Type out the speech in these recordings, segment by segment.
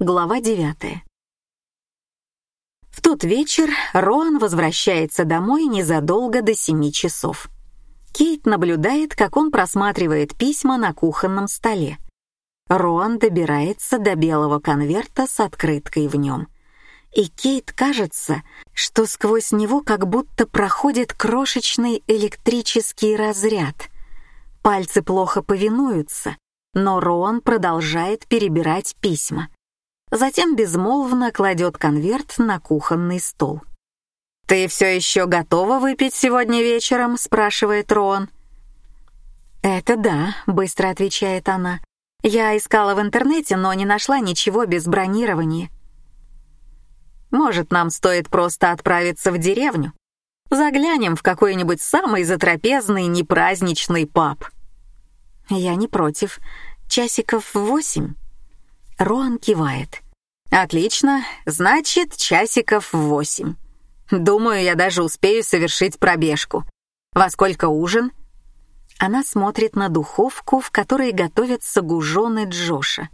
Глава 9. В тот вечер Роан возвращается домой незадолго до семи часов. Кейт наблюдает, как он просматривает письма на кухонном столе. Роан добирается до белого конверта с открыткой в нем. И Кейт кажется, что сквозь него как будто проходит крошечный электрический разряд. Пальцы плохо повинуются, но Роан продолжает перебирать письма затем безмолвно кладет конверт на кухонный стол. «Ты все еще готова выпить сегодня вечером?» — спрашивает Роан. «Это да», — быстро отвечает она. «Я искала в интернете, но не нашла ничего без бронирования». «Может, нам стоит просто отправиться в деревню? Заглянем в какой-нибудь самый затрапезный непраздничный паб». «Я не против. Часиков восемь». Роан кивает. Отлично, значит, часиков в восемь. Думаю, я даже успею совершить пробежку. Во сколько ужин? Она смотрит на духовку, в которой готовятся гужоны Джоша.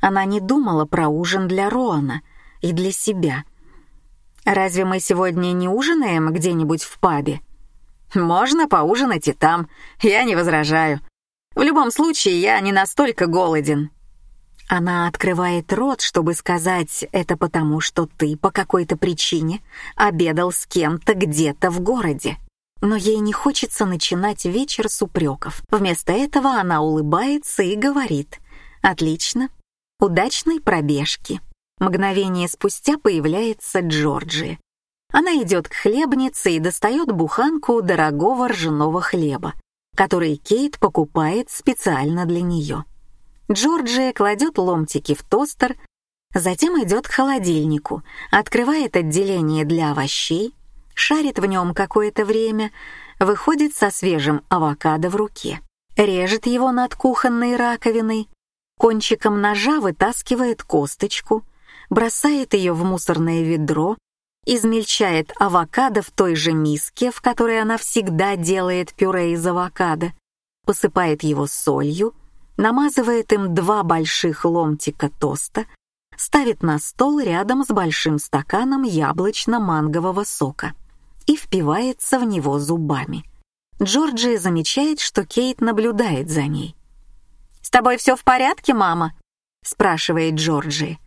Она не думала про ужин для Роана и для себя. Разве мы сегодня не ужинаем где-нибудь в пабе? Можно поужинать и там, я не возражаю. В любом случае, я не настолько голоден. Она открывает рот, чтобы сказать это потому, что ты по какой-то причине обедал с кем-то где-то в городе. Но ей не хочется начинать вечер с упреков. Вместо этого она улыбается и говорит «Отлично, удачной пробежки». Мгновение спустя появляется Джорджи. Она идет к хлебнице и достает буханку дорогого ржаного хлеба, который Кейт покупает специально для нее. Джорджия кладет ломтики в тостер, затем идет к холодильнику, открывает отделение для овощей, шарит в нем какое-то время, выходит со свежим авокадо в руке, режет его над кухонной раковиной, кончиком ножа вытаскивает косточку, бросает ее в мусорное ведро, измельчает авокадо в той же миске, в которой она всегда делает пюре из авокадо, посыпает его солью, намазывает им два больших ломтика тоста, ставит на стол рядом с большим стаканом яблочно-мангового сока и впивается в него зубами. Джорджия замечает, что Кейт наблюдает за ней. «С тобой все в порядке, мама?» — спрашивает Джорджия.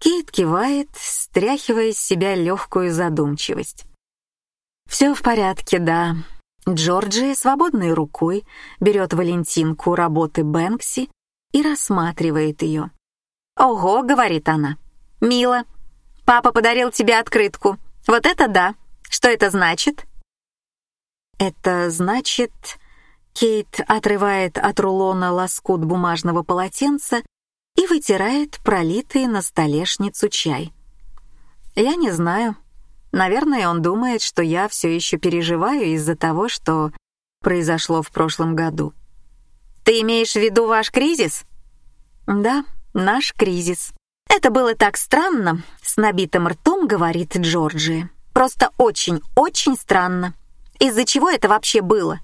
Кейт кивает, стряхивая с себя легкую задумчивость. «Все в порядке, да. Джорджия свободной рукой берет Валентинку работы Бэнкси и рассматривает ее. «Ого», — говорит она, — «мило. Папа подарил тебе открытку. Вот это да. Что это значит?» «Это значит...» Кейт отрывает от рулона лоскут бумажного полотенца и вытирает пролитый на столешницу чай. «Я не знаю», Наверное, он думает, что я все еще переживаю из-за того, что произошло в прошлом году. Ты имеешь в виду ваш кризис? Да, наш кризис. Это было так странно, с набитым ртом говорит Джорджи. Просто очень-очень странно. Из-за чего это вообще было?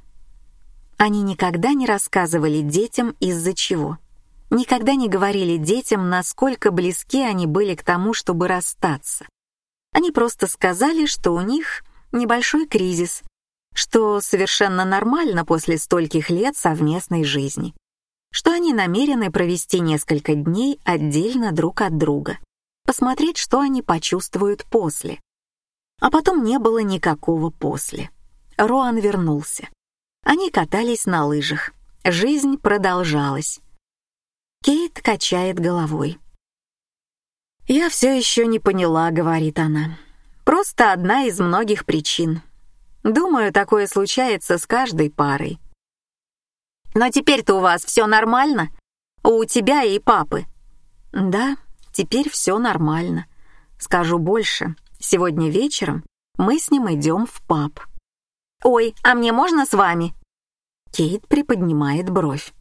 Они никогда не рассказывали детям из-за чего. Никогда не говорили детям, насколько близки они были к тому, чтобы расстаться. Они просто сказали, что у них небольшой кризис, что совершенно нормально после стольких лет совместной жизни, что они намерены провести несколько дней отдельно друг от друга, посмотреть, что они почувствуют после. А потом не было никакого после. Роан вернулся. Они катались на лыжах. Жизнь продолжалась. Кейт качает головой. «Я все еще не поняла», — говорит она. «Просто одна из многих причин. Думаю, такое случается с каждой парой». «Но теперь-то у вас все нормально? У тебя и папы?» «Да, теперь все нормально. Скажу больше. Сегодня вечером мы с ним идем в паб». «Ой, а мне можно с вами?» Кейт приподнимает бровь.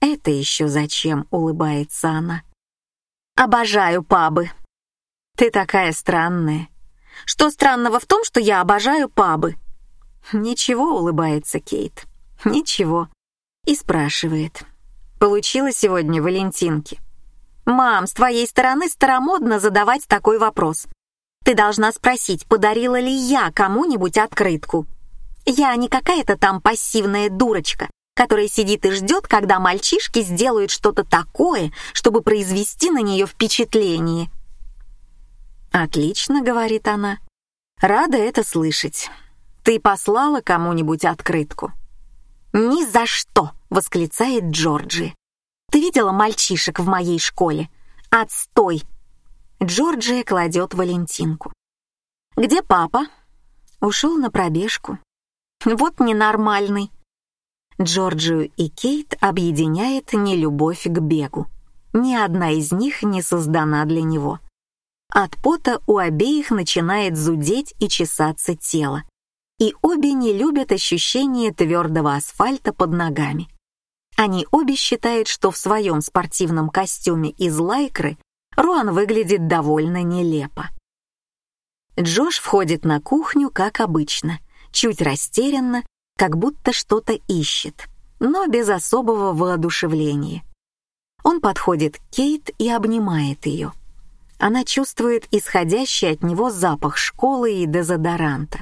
«Это еще зачем?» — улыбается она. Обожаю пабы. Ты такая странная. Что странного в том, что я обожаю пабы? Ничего, улыбается Кейт. Ничего. И спрашивает. Получила сегодня Валентинки? «Мам, с твоей стороны старомодно задавать такой вопрос. Ты должна спросить, подарила ли я кому-нибудь открытку. Я не какая-то там пассивная дурочка, которая сидит и ждет, когда мальчишки сделают что-то такое, чтобы произвести на нее впечатление». «Отлично», — говорит она. «Рада это слышать. Ты послала кому-нибудь открытку?» «Ни за что!» — восклицает Джорджи. «Ты видела мальчишек в моей школе? Отстой!» Джорджия кладет Валентинку. «Где папа?» «Ушел на пробежку». «Вот ненормальный». Джорджию и Кейт объединяет нелюбовь к бегу. Ни одна из них не создана для него. От пота у обеих начинает зудеть и чесаться тело и обе не любят ощущение твердого асфальта под ногами. Они обе считают, что в своем спортивном костюме из лайкры Руан выглядит довольно нелепо. Джош входит на кухню, как обычно, чуть растерянно, как будто что-то ищет, но без особого воодушевления. Он подходит к Кейт и обнимает ее. Она чувствует исходящий от него запах школы и дезодоранта.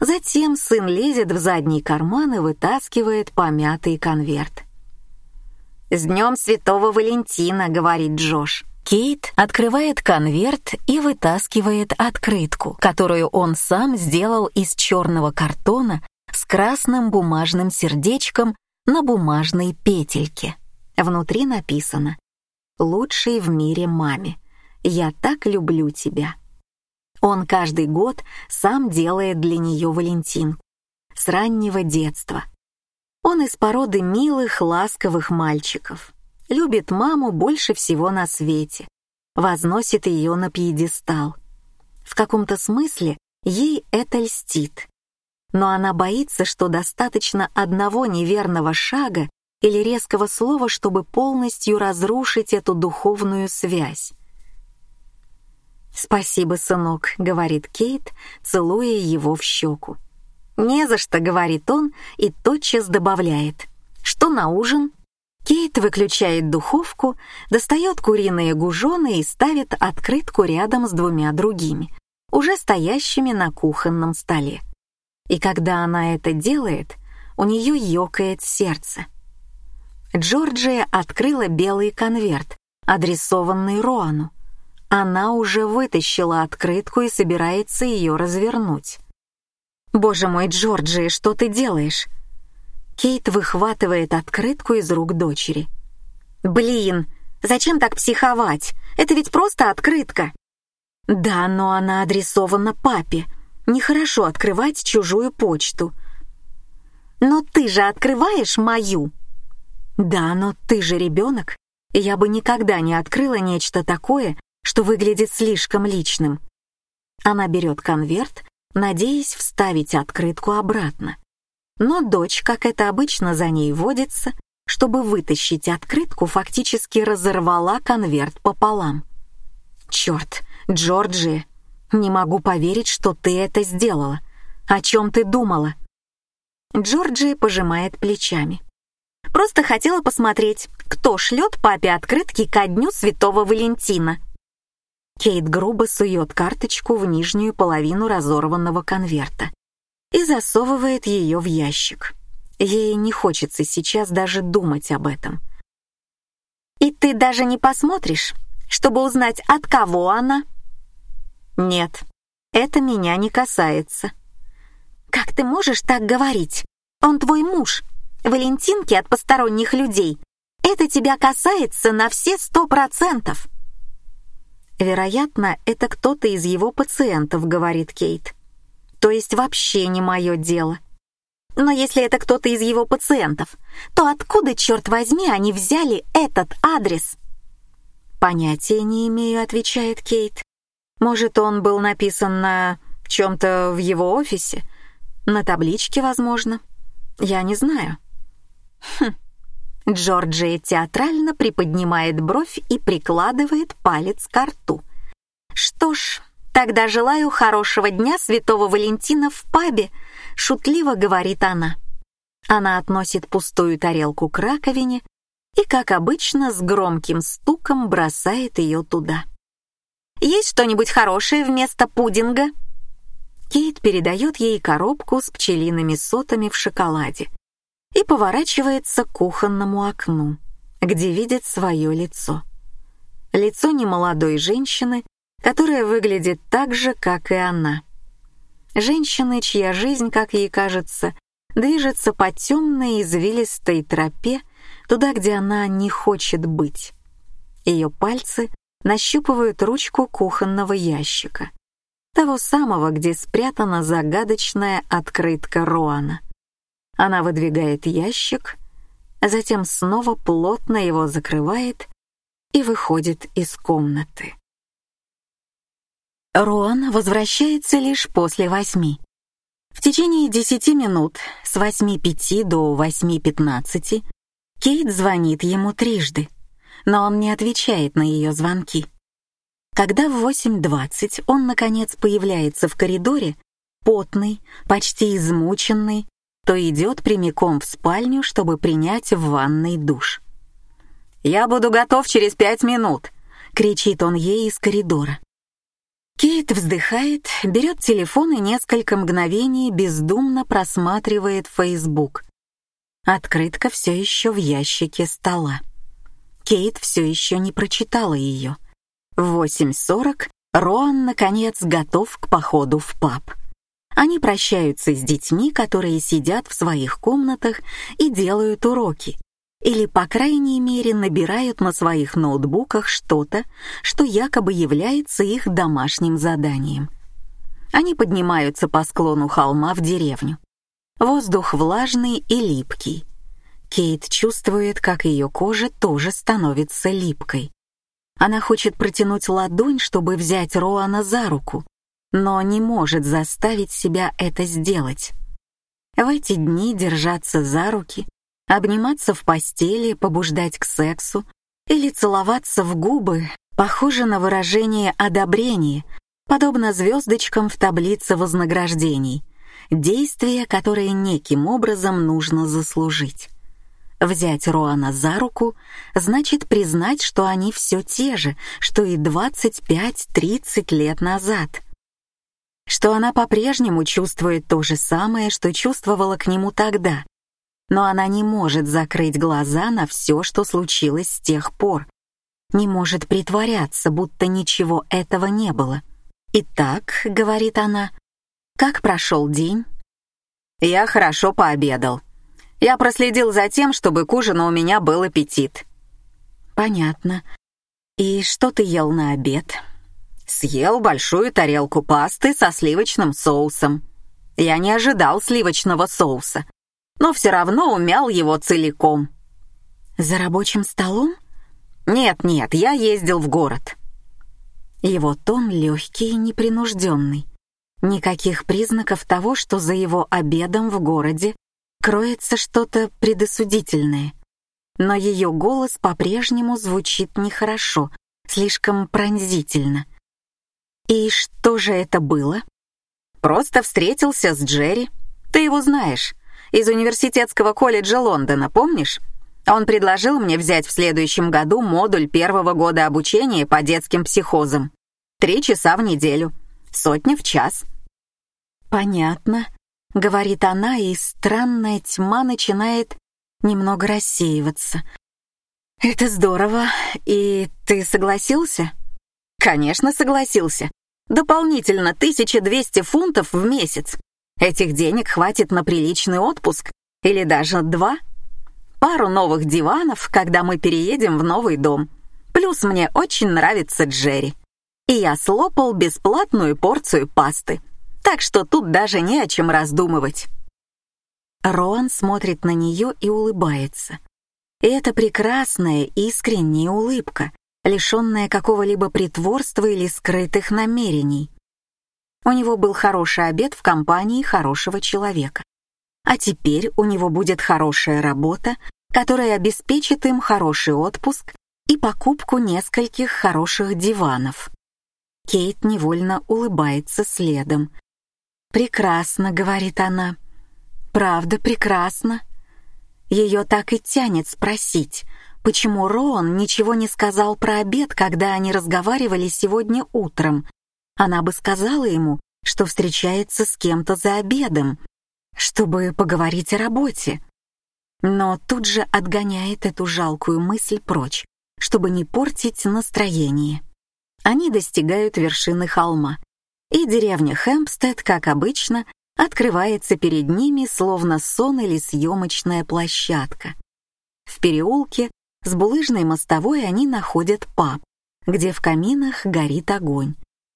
Затем сын лезет в задний карман и вытаскивает помятый конверт. «С днем Святого Валентина», — говорит Джош. Кейт открывает конверт и вытаскивает открытку, которую он сам сделал из черного картона с красным бумажным сердечком на бумажной петельке. Внутри написано «Лучший в мире маме. Я так люблю тебя». Он каждый год сам делает для нее Валентин. С раннего детства. Он из породы милых, ласковых мальчиков. Любит маму больше всего на свете. Возносит ее на пьедестал. В каком-то смысле ей это льстит. Но она боится, что достаточно одного неверного шага или резкого слова, чтобы полностью разрушить эту духовную связь. «Спасибо, сынок», — говорит Кейт, целуя его в щеку. «Не за что», — говорит он и тотчас добавляет. «Что на ужин?» Кейт выключает духовку, достает куриные гужоны и ставит открытку рядом с двумя другими, уже стоящими на кухонном столе. И когда она это делает, у нее ёкает сердце. Джорджия открыла белый конверт, адресованный Роану. Она уже вытащила открытку и собирается ее развернуть. «Боже мой, Джорджи, что ты делаешь?» Кейт выхватывает открытку из рук дочери. «Блин, зачем так психовать? Это ведь просто открытка!» «Да, но она адресована папе. Нехорошо открывать чужую почту». «Но ты же открываешь мою!» «Да, но ты же ребенок, я бы никогда не открыла нечто такое, что выглядит слишком личным. Она берет конверт, надеясь вставить открытку обратно. Но дочь, как это обычно за ней водится, чтобы вытащить открытку, фактически разорвала конверт пополам. «Черт, Джорджи, не могу поверить, что ты это сделала. О чем ты думала?» Джорджи пожимает плечами. «Просто хотела посмотреть, кто шлет папе открытки ко дню Святого Валентина». Кейт грубо сует карточку в нижнюю половину разорванного конверта и засовывает ее в ящик. Ей не хочется сейчас даже думать об этом. «И ты даже не посмотришь, чтобы узнать, от кого она?» «Нет, это меня не касается». «Как ты можешь так говорить? Он твой муж. Валентинки от посторонних людей. Это тебя касается на все сто процентов». Вероятно, это кто-то из его пациентов, говорит Кейт. То есть вообще не мое дело. Но если это кто-то из его пациентов, то откуда, черт возьми, они взяли этот адрес? Понятия не имею, отвечает Кейт. Может, он был написан на чем-то в его офисе? На табличке, возможно. Я не знаю. Хм. Джорджия театрально приподнимает бровь и прикладывает палец к рту. «Что ж, тогда желаю хорошего дня Святого Валентина в пабе», — шутливо говорит она. Она относит пустую тарелку к раковине, и, как обычно, с громким стуком бросает ее туда. «Есть что-нибудь хорошее вместо пудинга?» Кейт передает ей коробку с пчелиными сотами в шоколаде и поворачивается к кухонному окну, где видит свое лицо. Лицо немолодой женщины, которая выглядит так же, как и она. Женщины, чья жизнь, как ей кажется, движется по темной извилистой тропе туда, где она не хочет быть. Ее пальцы нащупывают ручку кухонного ящика, того самого, где спрятана загадочная открытка Роана. Она выдвигает ящик, затем снова плотно его закрывает и выходит из комнаты. Роан возвращается лишь после восьми. В течение десяти минут с восьми пяти до восьми пятнадцати Кейт звонит ему трижды, но он не отвечает на ее звонки. Когда в 8.20 он, наконец, появляется в коридоре, потный, почти измученный, то идет прямиком в спальню, чтобы принять в ванной душ. «Я буду готов через пять минут», — кричит он ей из коридора. Кейт вздыхает, берет телефон и несколько мгновений бездумно просматривает Facebook. Открытка все еще в ящике стола. Кейт все еще не прочитала ее. В 8.40 Роан, наконец, готов к походу в паб. Они прощаются с детьми, которые сидят в своих комнатах и делают уроки, или, по крайней мере, набирают на своих ноутбуках что-то, что якобы является их домашним заданием. Они поднимаются по склону холма в деревню. Воздух влажный и липкий. Кейт чувствует, как ее кожа тоже становится липкой. Она хочет протянуть ладонь, чтобы взять Роана за руку, но не может заставить себя это сделать. В эти дни держаться за руки Обниматься в постели, побуждать к сексу или целоваться в губы похоже на выражение одобрения, подобно звездочкам в таблице вознаграждений, действия, которые неким образом нужно заслужить. Взять Роана за руку значит признать, что они все те же, что и 25-30 лет назад. Что она по-прежнему чувствует то же самое, что чувствовала к нему тогда, но она не может закрыть глаза на все, что случилось с тех пор. Не может притворяться, будто ничего этого не было. «Итак», — говорит она, — «как прошел день?» «Я хорошо пообедал. Я проследил за тем, чтобы к ужину у меня был аппетит». «Понятно. И что ты ел на обед?» «Съел большую тарелку пасты со сливочным соусом. Я не ожидал сливочного соуса но все равно умял его целиком. «За рабочим столом?» «Нет-нет, я ездил в город». Его тон легкий и непринужденный. Никаких признаков того, что за его обедом в городе кроется что-то предосудительное. Но ее голос по-прежнему звучит нехорошо, слишком пронзительно. «И что же это было?» «Просто встретился с Джерри. Ты его знаешь из университетского колледжа Лондона, помнишь? Он предложил мне взять в следующем году модуль первого года обучения по детским психозам. Три часа в неделю, сотня в час. «Понятно», — говорит она, и странная тьма начинает немного рассеиваться. «Это здорово. И ты согласился?» «Конечно, согласился. Дополнительно 1200 фунтов в месяц. Этих денег хватит на приличный отпуск, или даже два. Пару новых диванов, когда мы переедем в новый дом. Плюс мне очень нравится Джерри. И я слопал бесплатную порцию пасты. Так что тут даже не о чем раздумывать. Роан смотрит на нее и улыбается. И это прекрасная, искренняя улыбка, лишенная какого-либо притворства или скрытых намерений. У него был хороший обед в компании хорошего человека. А теперь у него будет хорошая работа, которая обеспечит им хороший отпуск и покупку нескольких хороших диванов. Кейт невольно улыбается следом. «Прекрасно», — говорит она. «Правда, прекрасно». Ее так и тянет спросить, Почему Роан ничего не сказал про обед, когда они разговаривали сегодня утром? Она бы сказала ему, что встречается с кем-то за обедом, чтобы поговорить о работе. Но тут же отгоняет эту жалкую мысль прочь, чтобы не портить настроение. Они достигают вершины холма, и деревня Хэмпстед, как обычно, открывается перед ними, словно сон или съемочная площадка. В переулке с булыжной мостовой они находят паб, где в каминах горит огонь,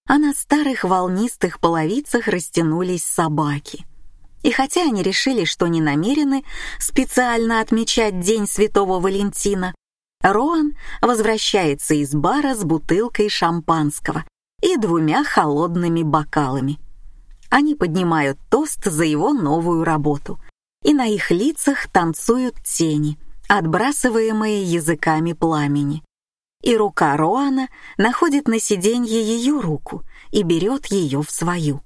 а на старых волнистых половицах растянулись собаки. И хотя они решили, что не намерены специально отмечать День Святого Валентина, Роан возвращается из бара с бутылкой шампанского и двумя холодными бокалами. Они поднимают тост за его новую работу, и на их лицах танцуют тени, отбрасываемые языками пламени. И рука Роана находит на сиденье ее руку и берет ее в свою.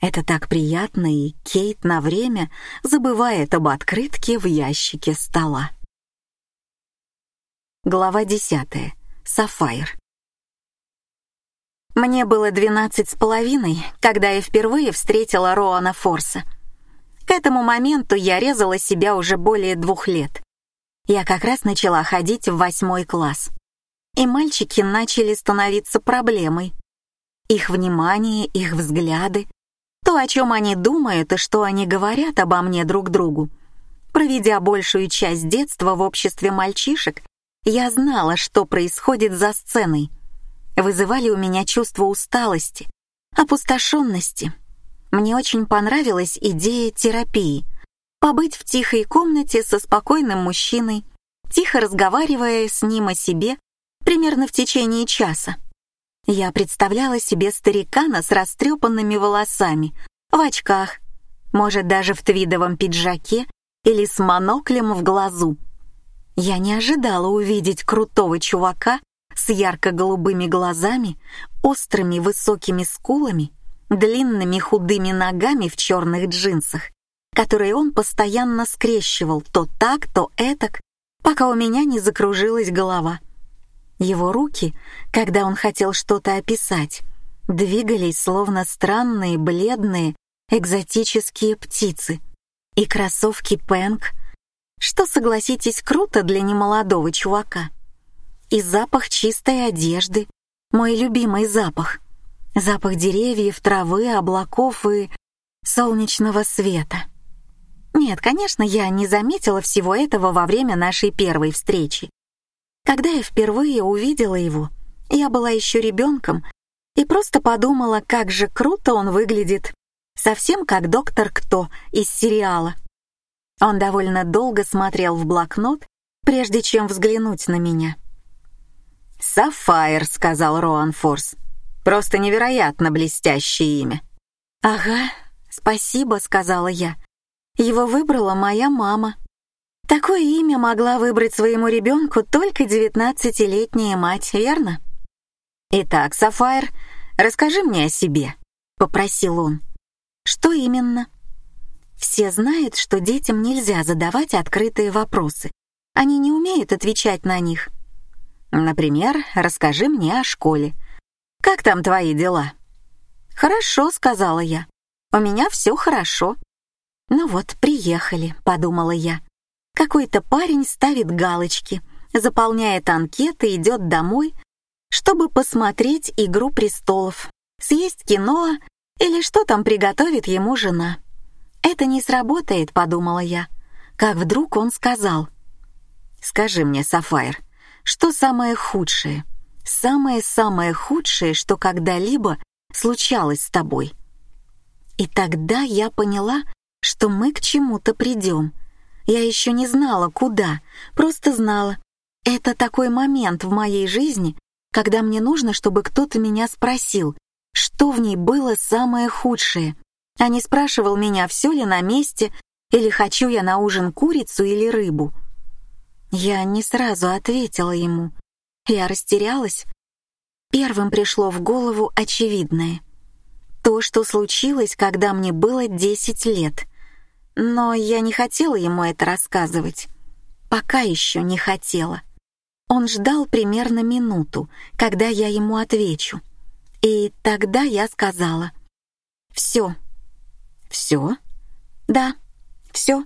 Это так приятно, и Кейт на время забывает об открытке в ящике стола. Глава 10. Сафайр. Мне было двенадцать с половиной, когда я впервые встретила Роана Форса. К этому моменту я резала себя уже более двух лет. Я как раз начала ходить в восьмой класс. И мальчики начали становиться проблемой. Их внимание, их взгляды, то, о чем они думают и что они говорят обо мне друг другу. Проведя большую часть детства в обществе мальчишек, я знала, что происходит за сценой — вызывали у меня чувство усталости, опустошенности. Мне очень понравилась идея терапии. Побыть в тихой комнате со спокойным мужчиной, тихо разговаривая с ним о себе, примерно в течение часа. Я представляла себе старикана с растрепанными волосами, в очках, может, даже в твидовом пиджаке или с моноклем в глазу. Я не ожидала увидеть крутого чувака с ярко-голубыми глазами, острыми высокими скулами, длинными худыми ногами в черных джинсах, которые он постоянно скрещивал то так, то этак, пока у меня не закружилась голова. Его руки, когда он хотел что-то описать, двигались словно странные, бледные, экзотические птицы. И кроссовки Пэнк, что, согласитесь, круто для немолодого чувака и запах чистой одежды, мой любимый запах. Запах деревьев, травы, облаков и солнечного света. Нет, конечно, я не заметила всего этого во время нашей первой встречи. Когда я впервые увидела его, я была еще ребенком и просто подумала, как же круто он выглядит, совсем как доктор Кто из сериала. Он довольно долго смотрел в блокнот, прежде чем взглянуть на меня. «Сафайр», — сказал Роан Форс. «Просто невероятно блестящее имя». «Ага, спасибо», — сказала я. «Его выбрала моя мама». Такое имя могла выбрать своему ребенку только девятнадцатилетняя мать, верно? «Итак, Сафайр, расскажи мне о себе», — попросил он. «Что именно?» Все знают, что детям нельзя задавать открытые вопросы. Они не умеют отвечать на них. Например, расскажи мне о школе. Как там твои дела? Хорошо, сказала я. У меня все хорошо. Ну вот, приехали, подумала я. Какой-то парень ставит галочки, заполняет анкеты, идет домой, чтобы посмотреть «Игру престолов», съесть кино или что там приготовит ему жена. Это не сработает, подумала я. Как вдруг он сказал: "Скажи мне, Сафайр, что самое худшее? Самое-самое худшее, что когда-либо случалось с тобой. И тогда я поняла, что мы к чему-то придем. Я еще не знала, куда, просто знала. Это такой момент в моей жизни, когда мне нужно, чтобы кто-то меня спросил, что в ней было самое худшее, а не спрашивал меня, все ли на месте, или хочу я на ужин курицу или рыбу. Я не сразу ответила ему. Я растерялась. Первым пришло в голову очевидное. То, что случилось, когда мне было десять лет. Но я не хотела ему это рассказывать. Пока еще не хотела. Он ждал примерно минуту, когда я ему отвечу. И тогда я сказала «Все». «Все?» «Да, все.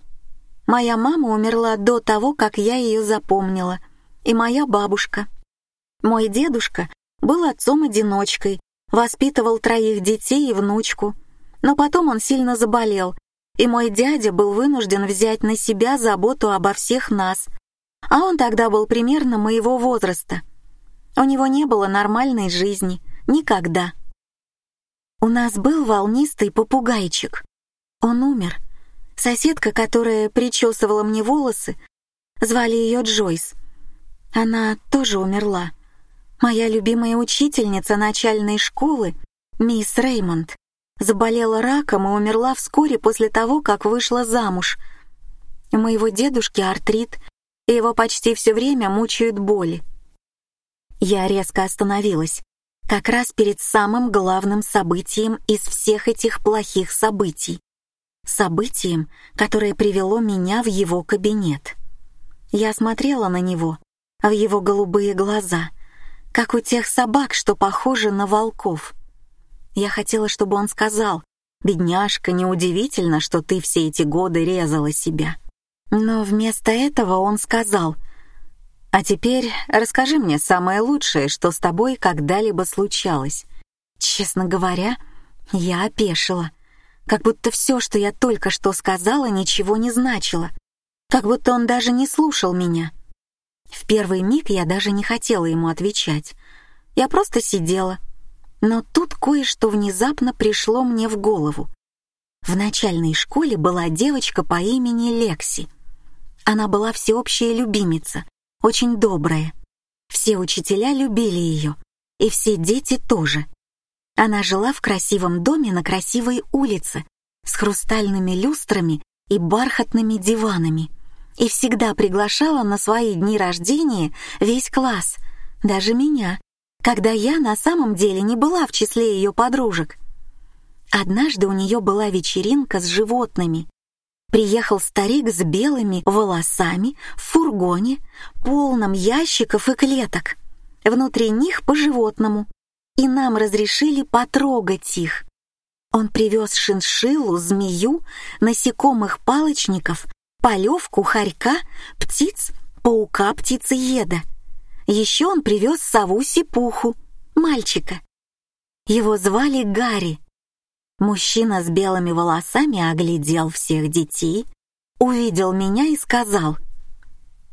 Моя мама умерла до того, как я ее запомнила, и моя бабушка. Мой дедушка был отцом-одиночкой, воспитывал троих детей и внучку, но потом он сильно заболел, и мой дядя был вынужден взять на себя заботу обо всех нас, а он тогда был примерно моего возраста. У него не было нормальной жизни, никогда. У нас был волнистый попугайчик. Он умер. Соседка, которая причесывала мне волосы, звали ее Джойс. Она тоже умерла. Моя любимая учительница начальной школы, мисс Реймонд, заболела раком и умерла вскоре после того, как вышла замуж. У моего дедушки артрит, и его почти все время мучают боли. Я резко остановилась, как раз перед самым главным событием из всех этих плохих событий. Событием, которое привело меня в его кабинет. Я смотрела на него, в его голубые глаза — как у тех собак, что похожи на волков. Я хотела, чтобы он сказал, «Бедняжка, неудивительно, что ты все эти годы резала себя». Но вместо этого он сказал, «А теперь расскажи мне самое лучшее, что с тобой когда-либо случалось». Честно говоря, я опешила, как будто все, что я только что сказала, ничего не значило, как будто он даже не слушал меня. В первый миг я даже не хотела ему отвечать. Я просто сидела. Но тут кое-что внезапно пришло мне в голову. В начальной школе была девочка по имени Лекси. Она была всеобщая любимица, очень добрая. Все учителя любили ее, и все дети тоже. Она жила в красивом доме на красивой улице с хрустальными люстрами и бархатными диванами и всегда приглашала на свои дни рождения весь класс, даже меня, когда я на самом деле не была в числе ее подружек. Однажды у нее была вечеринка с животными. Приехал старик с белыми волосами в фургоне, полном ящиков и клеток. Внутри них по животному. И нам разрешили потрогать их. Он привез шиншиллу, змею, насекомых-палочников полевку, хорька, птиц, паука-птицееда. Еще он привез сову-сипуху, мальчика. Его звали Гарри. Мужчина с белыми волосами оглядел всех детей, увидел меня и сказал,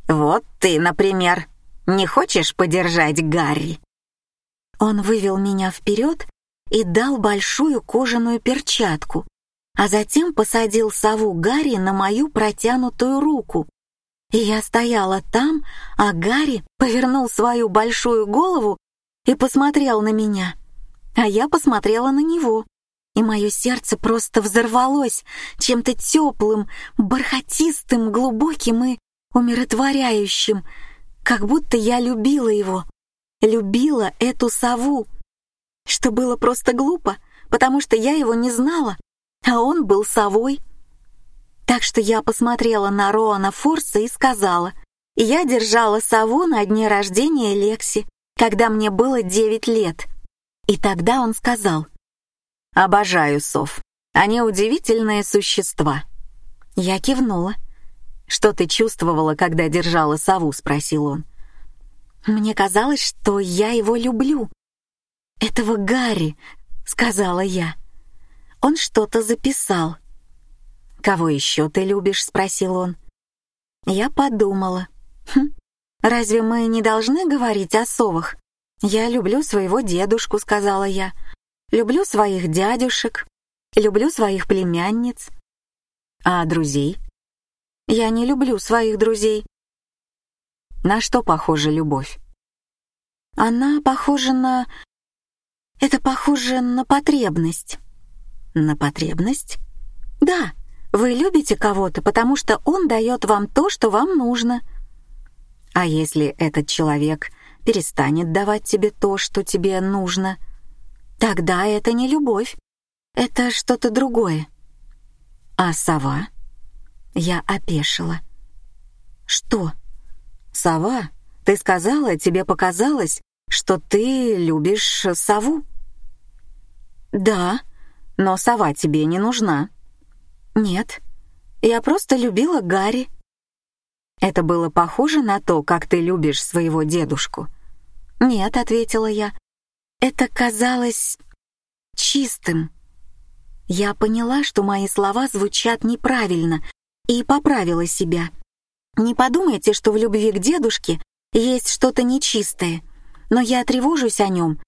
«Вот ты, например, не хочешь подержать Гарри?» Он вывел меня вперед и дал большую кожаную перчатку, а затем посадил сову Гарри на мою протянутую руку. И я стояла там, а Гарри повернул свою большую голову и посмотрел на меня. А я посмотрела на него, и мое сердце просто взорвалось чем-то теплым, бархатистым, глубоким и умиротворяющим, как будто я любила его, любила эту сову, что было просто глупо, потому что я его не знала а он был совой. Так что я посмотрела на Роана Форса и сказала, я держала сову на дне рождения Лекси, когда мне было девять лет. И тогда он сказал, «Обожаю сов, они удивительные существа». Я кивнула. «Что ты чувствовала, когда держала сову?» — спросил он. «Мне казалось, что я его люблю». «Этого Гарри», — сказала я. Он что-то записал. «Кого еще ты любишь?» — спросил он. Я подумала. «Хм, разве мы не должны говорить о совах? Я люблю своего дедушку», — сказала я. «Люблю своих дядюшек, люблю своих племянниц». «А друзей?» «Я не люблю своих друзей». «На что похожа любовь?» «Она похожа на... Это похоже на потребность». На потребность? Да, вы любите кого-то, потому что он дает вам то, что вам нужно. А если этот человек перестанет давать тебе то, что тебе нужно, тогда это не любовь, это что-то другое. А сова? Я опешила. Что? Сова Ты сказала, тебе показалось, что ты любишь сову. Да, но сова тебе не нужна. Нет, я просто любила Гарри. Это было похоже на то, как ты любишь своего дедушку. Нет, ответила я. Это казалось чистым. Я поняла, что мои слова звучат неправильно, и поправила себя. Не подумайте, что в любви к дедушке есть что-то нечистое, но я тревожусь о нем.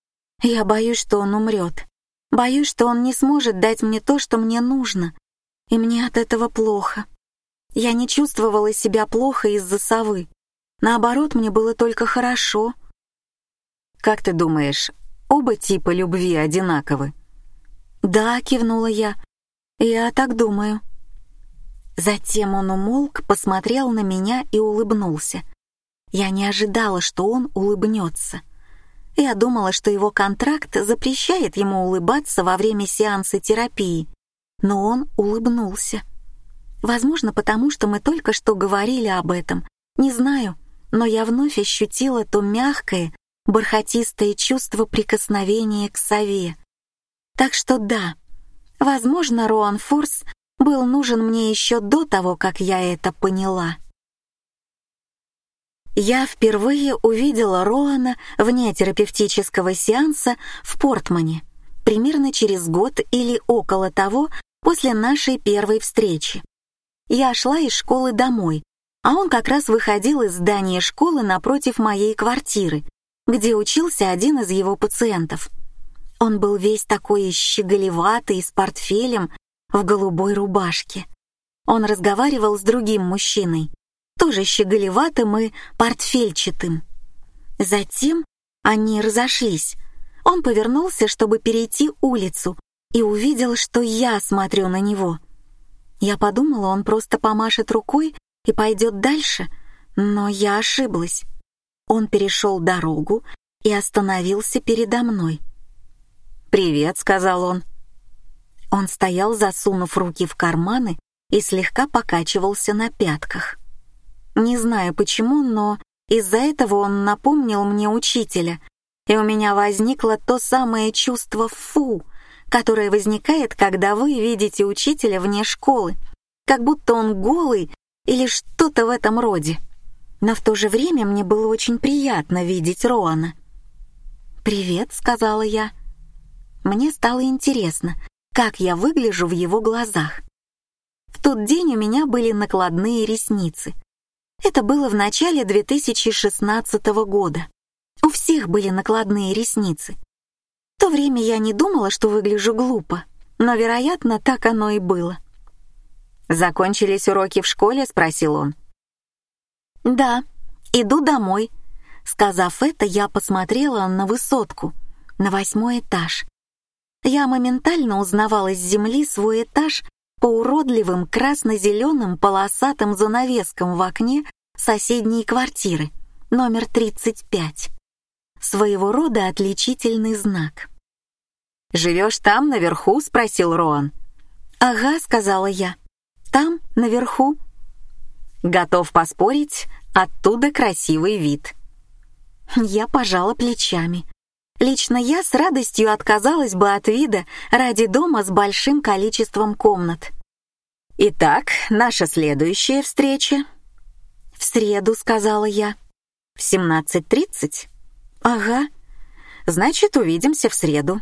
Я боюсь, что он умрет. Боюсь, что он не сможет дать мне то, что мне нужно. И мне от этого плохо. Я не чувствовала себя плохо из-за совы. Наоборот, мне было только хорошо. Как ты думаешь, оба типа любви одинаковы? Да, кивнула я. Я так думаю. Затем он умолк, посмотрел на меня и улыбнулся. Я не ожидала, что он улыбнется. Я думала, что его контракт запрещает ему улыбаться во время сеанса терапии, но он улыбнулся. Возможно, потому что мы только что говорили об этом. Не знаю, но я вновь ощутила то мягкое, бархатистое чувство прикосновения к сове. Так что да, возможно, Роан Форс был нужен мне еще до того, как я это поняла. Я впервые увидела Роана вне терапевтического сеанса в Портмане, примерно через год или около того после нашей первой встречи. Я шла из школы домой, а он как раз выходил из здания школы напротив моей квартиры, где учился один из его пациентов. Он был весь такой щеголеватый, с портфелем, в голубой рубашке. Он разговаривал с другим мужчиной, тоже щеголеватым и портфельчатым. Затем они разошлись. Он повернулся, чтобы перейти улицу, и увидел, что я смотрю на него. Я подумала, он просто помашет рукой и пойдет дальше, но я ошиблась. Он перешел дорогу и остановился передо мной. «Привет», — сказал он. Он стоял, засунув руки в карманы и слегка покачивался на пятках. Не знаю почему, но из-за этого он напомнил мне учителя, и у меня возникло то самое чувство «фу», которое возникает, когда вы видите учителя вне школы, как будто он голый или что-то в этом роде. Но в то же время мне было очень приятно видеть Роана. «Привет», — сказала я. Мне стало интересно, как я выгляжу в его глазах. В тот день у меня были накладные ресницы — это было в начале 2016 года. У всех были накладные ресницы. В то время я не думала, что выгляжу глупо, но, вероятно, так оно и было. «Закончились уроки в школе?» — спросил он. «Да, иду домой». Сказав это, я посмотрела на высотку, на восьмой этаж. Я моментально узнавала с земли свой этаж по уродливым красно-зеленым полосатым занавескам в окне соседней квартиры, номер 35. Своего рода отличительный знак. «Живешь там, наверху?» — спросил Роан. «Ага», — сказала я. «Там, наверху». «Готов поспорить, оттуда красивый вид». Я пожала плечами. Лично я с радостью отказалась бы от вида ради дома с большим количеством комнат. Итак, наша следующая встреча. В среду, сказала я. В 17.30? Ага. Значит, увидимся в среду.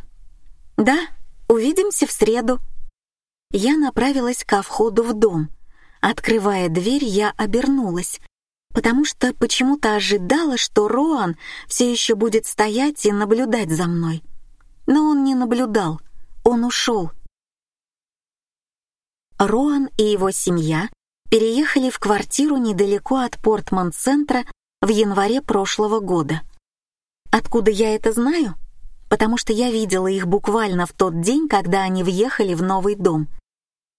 Да, увидимся в среду. Я направилась ко входу в дом. Открывая дверь, я обернулась, потому что почему-то ожидала, что Роан все еще будет стоять и наблюдать за мной. Но он не наблюдал, он ушел. Роан и его семья переехали в квартиру недалеко от Портман-центра в январе прошлого года. Откуда я это знаю? Потому что я видела их буквально в тот день, когда они въехали в новый дом.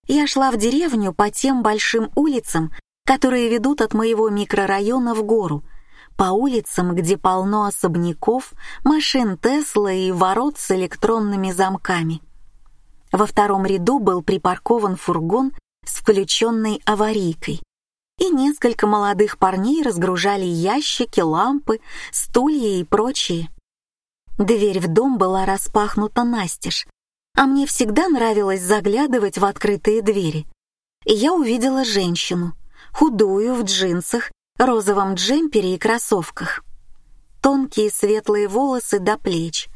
Я шла в деревню по тем большим улицам, которые ведут от моего микрорайона в гору, по улицам, где полно особняков, машин Тесла и ворот с электронными замками. Во втором ряду был припаркован фургон с включенной аварийкой. и несколько молодых парней разгружали ящики, лампы, стулья и прочее. Дверь в дом была распахнута настежь, а мне всегда нравилось заглядывать в открытые двери. И я увидела женщину, худую, в джинсах, розовом джемпере и кроссовках. Тонкие светлые волосы до плеч.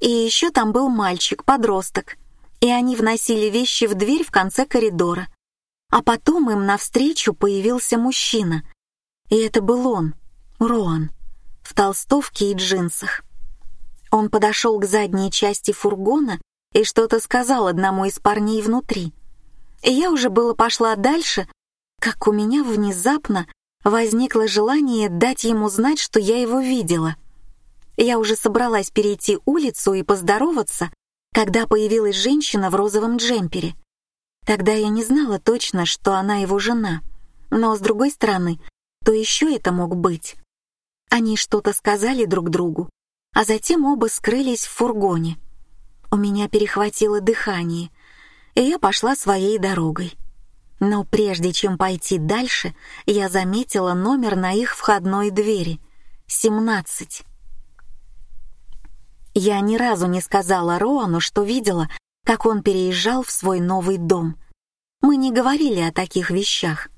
И еще там был мальчик-подросток, и они вносили вещи в дверь в конце коридора. А потом им навстречу появился мужчина. И это был он, Роан, в толстовке и джинсах. Он подошел к задней части фургона и что-то сказал одному из парней внутри. И я уже было пошла дальше, как у меня внезапно возникло желание дать ему знать, что я его видела. Я уже собралась перейти улицу и поздороваться, когда появилась женщина в розовом джемпере. Тогда я не знала точно, что она его жена, но, с другой стороны, то еще это мог быть. Они что-то сказали друг другу, а затем оба скрылись в фургоне. У меня перехватило дыхание, и я пошла своей дорогой. Но прежде чем пойти дальше, я заметила номер на их входной двери — 17. Я ни разу не сказала Роану, что видела, как он переезжал в свой новый дом. Мы не говорили о таких вещах.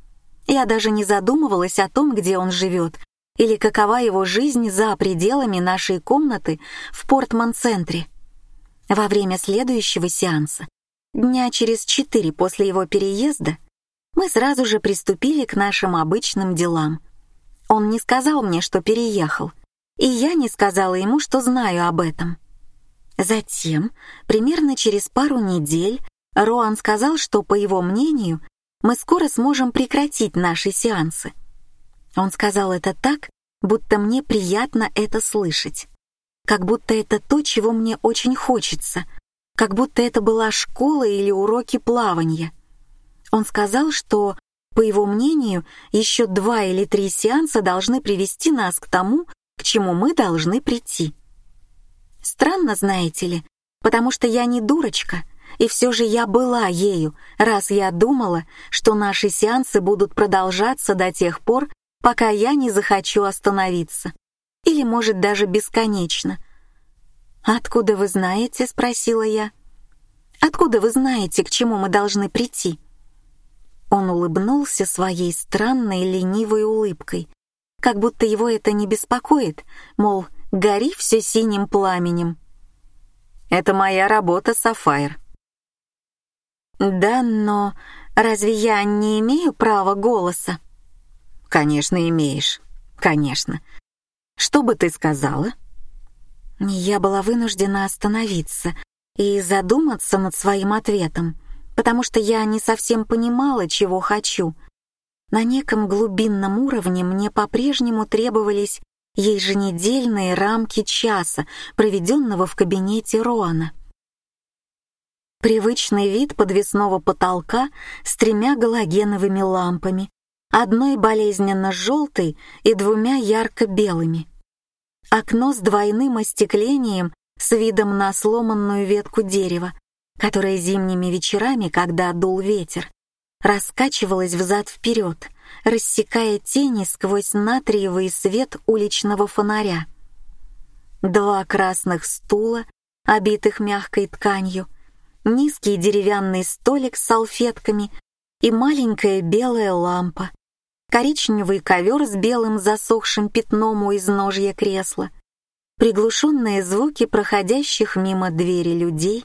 Я даже не задумывалась о том, где он живет, или какова его жизнь за пределами нашей комнаты в Портман-центре. Во время следующего сеанса, дня через четыре после его переезда, мы сразу же приступили к нашим обычным делам. Он не сказал мне, что переехал, и я не сказала ему, что знаю об этом. Затем, примерно через пару недель, Роан сказал, что, по его мнению, мы скоро сможем прекратить наши сеансы. Он сказал это так, будто мне приятно это слышать. Как будто это то, чего мне очень хочется. Как будто это была школа или уроки плавания. Он сказал, что, по его мнению, еще два или три сеанса должны привести нас к тому, к чему мы должны прийти. Странно, знаете ли, потому что я не дурочка, и все же я была ею, раз я думала, что наши сеансы будут продолжаться до тех пор, пока я не захочу остановиться. Или, может, даже бесконечно. «Откуда вы знаете?» — спросила я. «Откуда вы знаете, к чему мы должны прийти?» Он улыбнулся своей странной ленивой улыбкой, как будто его это не беспокоит, мол, гори все синим пламенем. «Это моя работа, Сафайр». «Да, но разве я не имею права голоса?» «Конечно, имеешь. Конечно. Что бы ты сказала?» Я была вынуждена остановиться и задуматься над своим ответом, потому что я не совсем понимала, чего хочу. На неком глубинном уровне мне по-прежнему требовались еженедельные рамки часа, проведенного в кабинете Роана. Привычный вид подвесного потолка с тремя галогеновыми лампами, одной болезненно желтой и двумя ярко-белыми. Окно с двойным остеклением с видом на сломанную ветку дерева, которое зимними вечерами, когда дул ветер, раскачивалось взад-вперед, рассекая тени сквозь натриевый свет уличного фонаря. Два красных стула, обитых мягкой тканью, низкий деревянный столик с салфетками и маленькая белая лампа, коричневый ковер с белым засохшим пятном у изножья кресла, приглушенные звуки проходящих мимо двери людей.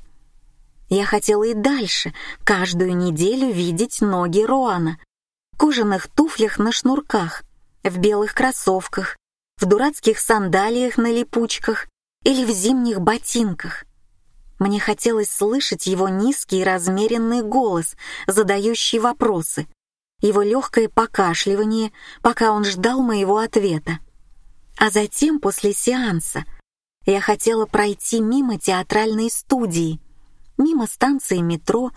Я хотела и дальше, каждую неделю видеть ноги Роана, в кожаных туфлях на шнурках, в белых кроссовках, в дурацких сандалиях на липучках или в зимних ботинках. Мне хотелось слышать его низкий размеренный голос, задающий вопросы, его легкое покашливание, пока он ждал моего ответа. А затем, после сеанса, я хотела пройти мимо театральной студии, мимо станции метро,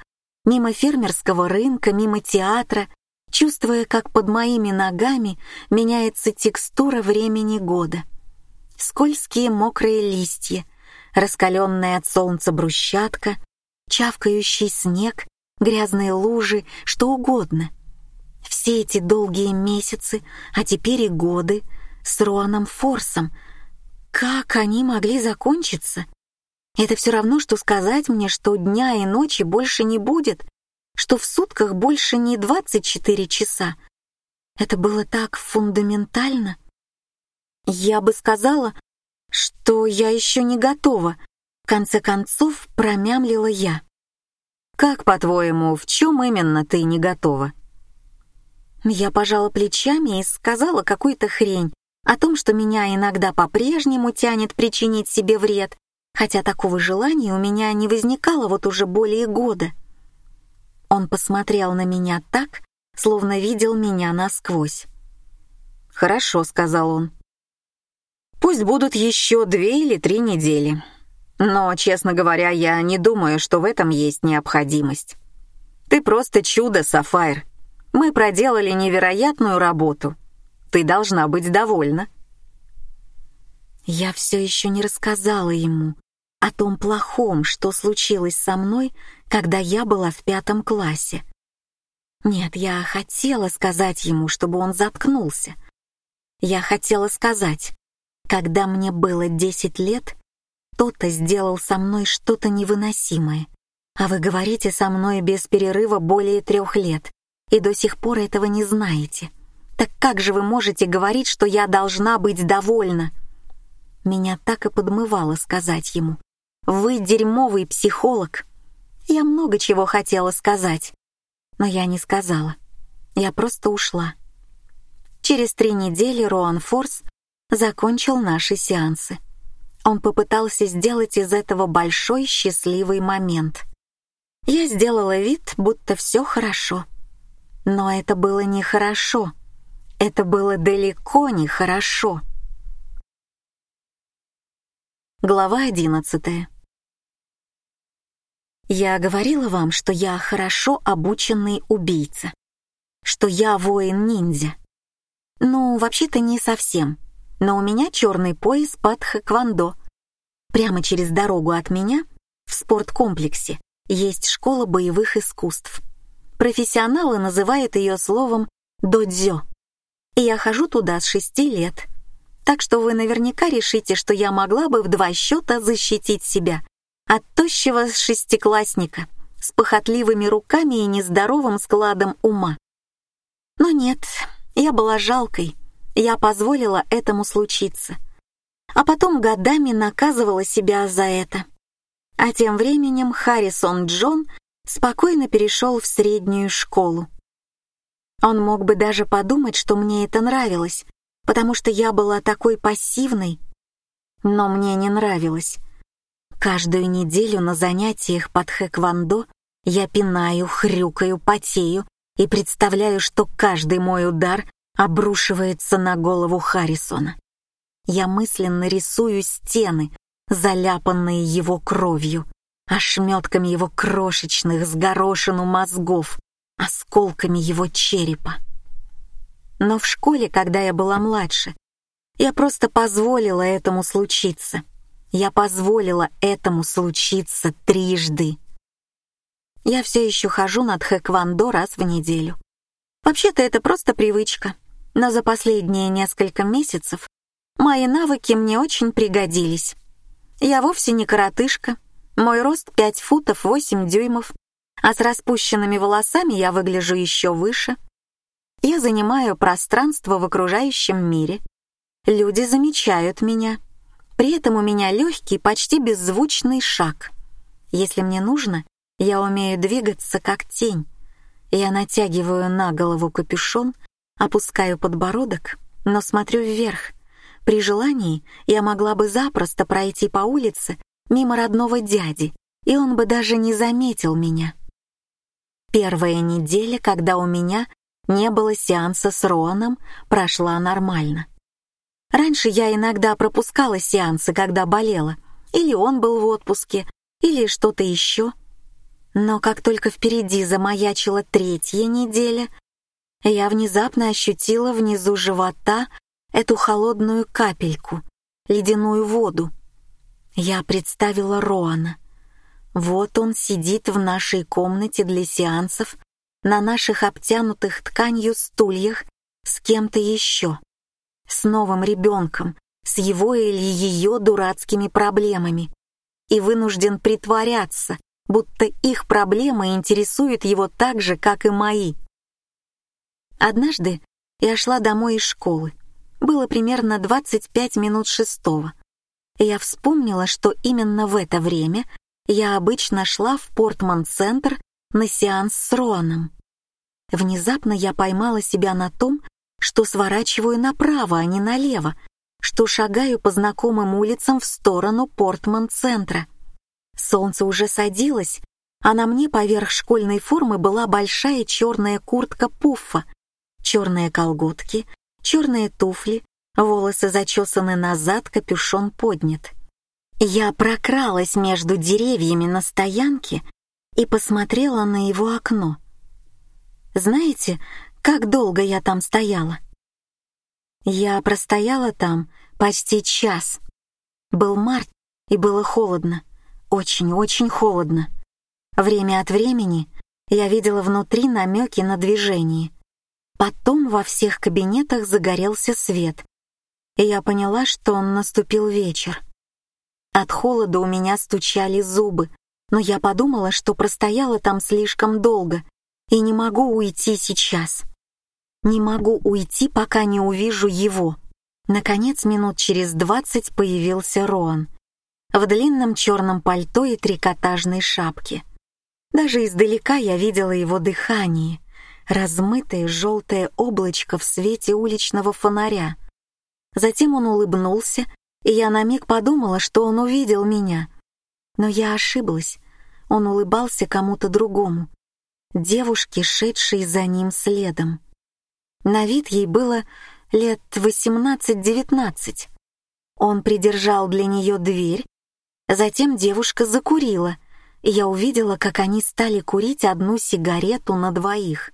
мимо фермерского рынка, мимо театра, чувствуя, как под моими ногами меняется текстура времени года. Скользкие мокрые листья, раскаленная от солнца брусчатка, чавкающий снег, грязные лужи, что угодно — все эти долгие месяцы, а теперь и годы с Роаном Форсом, как они могли закончиться? Это все равно, что сказать мне, что дня и ночи больше не будет, что в сутках больше не 24 часа. Это было так фундаментально. Я бы сказала, что я еще не готова. В конце концов, промямлила я. Как, по-твоему, в чем именно ты не готова? Я пожала плечами и сказала какую-то хрень о том, что меня иногда по-прежнему тянет причинить себе вред, хотя такого желания у меня не возникало вот уже более года. Он посмотрел на меня так, словно видел меня насквозь. «Хорошо», — сказал он. «Пусть будут еще две или три недели. Но, честно говоря, я не думаю, что в этом есть необходимость. Ты просто чудо, Сафайр. Мы проделали невероятную работу. Ты должна быть довольна». Я все еще не рассказала ему о том плохом, что случилось со мной, когда я была в пятом классе. Нет, я хотела сказать ему, чтобы он заткнулся. Я хотела сказать, когда мне было десять лет, кто-то сделал со мной что-то невыносимое, а вы говорите со мной без перерыва более трех лет и до сих пор этого не знаете. Так как же вы можете говорить, что я должна быть довольна? Меня так и подмывало сказать ему. Вы дерьмовый психолог. Я много чего хотела сказать, но я не сказала. Я просто ушла. Через три недели Роан Форс закончил наши сеансы. Он попытался сделать из этого большой счастливый момент. Я сделала вид, будто все хорошо. Но это было не хорошо. Это было далеко не хорошо. Глава одиннадцатая. Я говорила вам, что я хорошо обученный убийца, что я воин-ниндзя. Ну, вообще-то не совсем, но у меня черный пояс под хэквондо. Прямо через дорогу от меня, в спорткомплексе, есть школа боевых искусств. Профессионалы называют ее словом «додзё». И я хожу туда с шести лет — так что вы наверняка решите, что я могла бы в два счета защитить себя от тощего шестиклассника с похотливыми руками и нездоровым складом ума. Но нет, я была жалкой, я позволила этому случиться. А потом годами наказывала себя за это. А тем временем Харрисон Джон спокойно перешел в среднюю школу. Он мог бы даже подумать, что мне это нравилось, потому что я была такой пассивной. Но мне не нравилось. Каждую неделю на занятиях под хэквондо я пинаю, хрюкаю, потею и представляю, что каждый мой удар обрушивается на голову Харрисона. Я мысленно рисую стены, заляпанные его кровью, ошметками его крошечных с горошину мозгов, осколками его черепа. Но в школе, когда я была младше, я просто позволила этому случиться. Я позволила этому случиться трижды. Я все еще хожу над хэквондо раз в неделю. Вообще-то это просто привычка, но за последние несколько месяцев мои навыки мне очень пригодились. Я вовсе не коротышка, мой рост 5 футов 8 дюймов, а с распущенными волосами я выгляжу еще выше — я занимаю пространство в окружающем мире. Люди замечают меня. При этом у меня легкий, почти беззвучный шаг. Если мне нужно, я умею двигаться как тень. Я натягиваю на голову капюшон, опускаю подбородок, но смотрю вверх. При желании я могла бы запросто пройти по улице мимо родного дяди, и он бы даже не заметил меня. Первая неделя, когда у меня не было сеанса с Роаном, прошла нормально. Раньше я иногда пропускала сеансы, когда болела, или он был в отпуске, или что-то еще. Но как только впереди замаячила третья неделя, я внезапно ощутила внизу живота эту холодную капельку, ледяную воду. Я представила Роана. Вот он сидит в нашей комнате для сеансов на наших обтянутых тканью стульях с кем-то еще, с новым ребенком, с его или ее дурацкими проблемами, и вынужден притворяться, будто их проблемы интересуют его так же, как и мои. Однажды я шла домой из школы. Было примерно 25 минут шестого. Я вспомнила, что именно в это время я обычно шла в Портман-центр на сеанс с Роаном. Внезапно я поймала себя на том, что сворачиваю направо, а не налево, что шагаю по знакомым улицам в сторону Портман-центра. Солнце уже садилось, а на мне поверх школьной формы была большая черная куртка пуффа, черные колготки, черные туфли, волосы зачесаны назад, капюшон поднят. Я прокралась между деревьями на стоянке и посмотрела на его окно. Знаете, как долго я там стояла? Я простояла там почти час. Был март, и было холодно. Очень-очень холодно. Время от времени я видела внутри намеки на движение. Потом во всех кабинетах загорелся свет, и я поняла, что наступил вечер. От холода у меня стучали зубы, но я подумала, что простояла там слишком долго и не могу уйти сейчас. Не могу уйти, пока не увижу его. Наконец, минут через двадцать появился Роан. В длинном черном пальто и трикотажной шапке. Даже издалека я видела его дыхание, размытое желтое облачко в свете уличного фонаря. Затем он улыбнулся, и я на миг подумала, что он увидел меня. Но я ошиблась. Он улыбался кому-то другому. Девушке, шедшей за ним следом. На вид ей было лет 18-19. Он придержал для нее дверь, затем девушка закурила, я увидела, как они стали курить одну сигарету на двоих.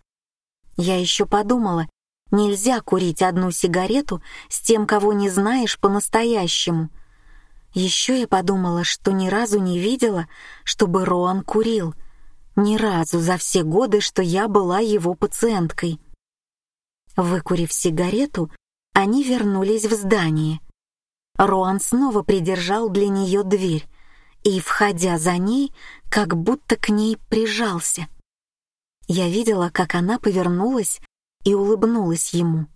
Я еще подумала, нельзя курить одну сигарету с тем, кого не знаешь по-настоящему. Еще я подумала, что ни разу не видела, чтобы Роан курил. Ни разу за все годы, что я была его пациенткой. Выкурив сигарету, они вернулись в здание. Роан снова придержал для нее дверь и, входя за ней, как будто к ней прижался. Я видела, как она повернулась и улыбнулась ему.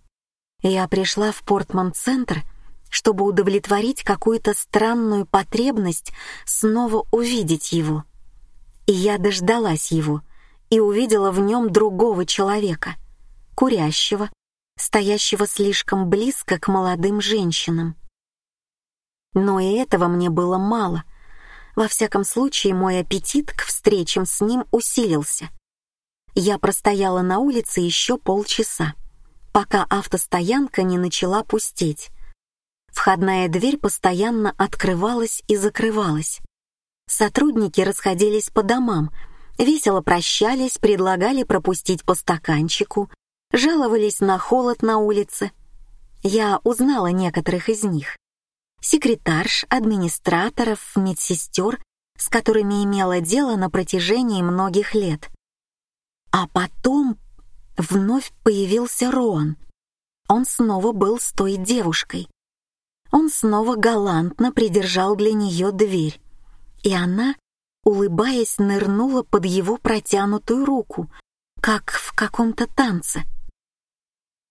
Я пришла в Портман-центр, чтобы удовлетворить какую-то странную потребность снова увидеть его. И я дождалась его и увидела в нем другого человека — курящего, стоящего слишком близко к молодым женщинам. Но и этого мне было мало. Во всяком случае, мой аппетит к встречам с ним усилился. Я простояла на улице еще полчаса, пока автостоянка не начала пустеть. Входная дверь постоянно открывалась и закрывалась. Сотрудники расходились по домам, весело прощались, предлагали пропустить по стаканчику, жаловались на холод на улице. Я узнала некоторых из них. Секретарш, администраторов, медсестер, с которыми имела дело на протяжении многих лет. А потом вновь появился Роан. Он снова был с той девушкой. Он снова галантно придержал для нее дверь, и она, улыбаясь, нырнула под его протянутую руку, как в каком-то танце.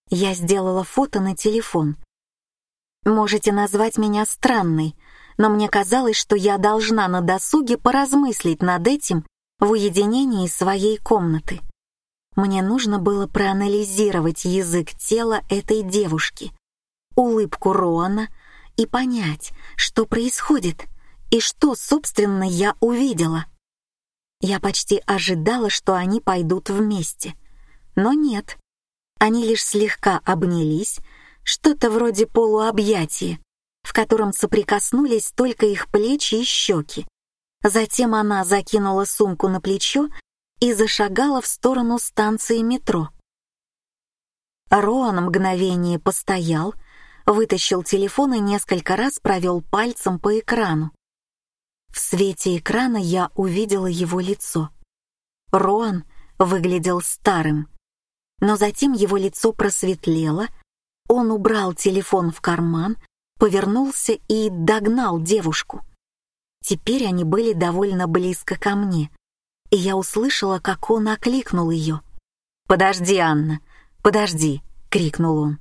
Я сделала фото на телефон. Можете назвать меня странной, но мне казалось, что я должна на досуге поразмыслить над этим в уединении своей комнаты. Мне нужно было проанализировать язык тела этой девушки, улыбку Роана и понять, что происходит и что, собственно, я увидела. Я почти ожидала, что они пойдут вместе. Но нет. Они лишь слегка обнялись, что-то вроде полуобъятия, в котором соприкоснулись только их плечи и щеки. Затем она закинула сумку на плечо и зашагала в сторону станции метро. Роан мгновение постоял, вытащил телефон и несколько раз провел пальцем по экрану. В свете экрана я увидела его лицо. Роан выглядел старым. Но затем его лицо просветлело, он убрал телефон в карман, повернулся и догнал девушку. Теперь они были довольно близко ко мне, и я услышала, как он окликнул ее. «Подожди, Анна, подожди!» — крикнул он.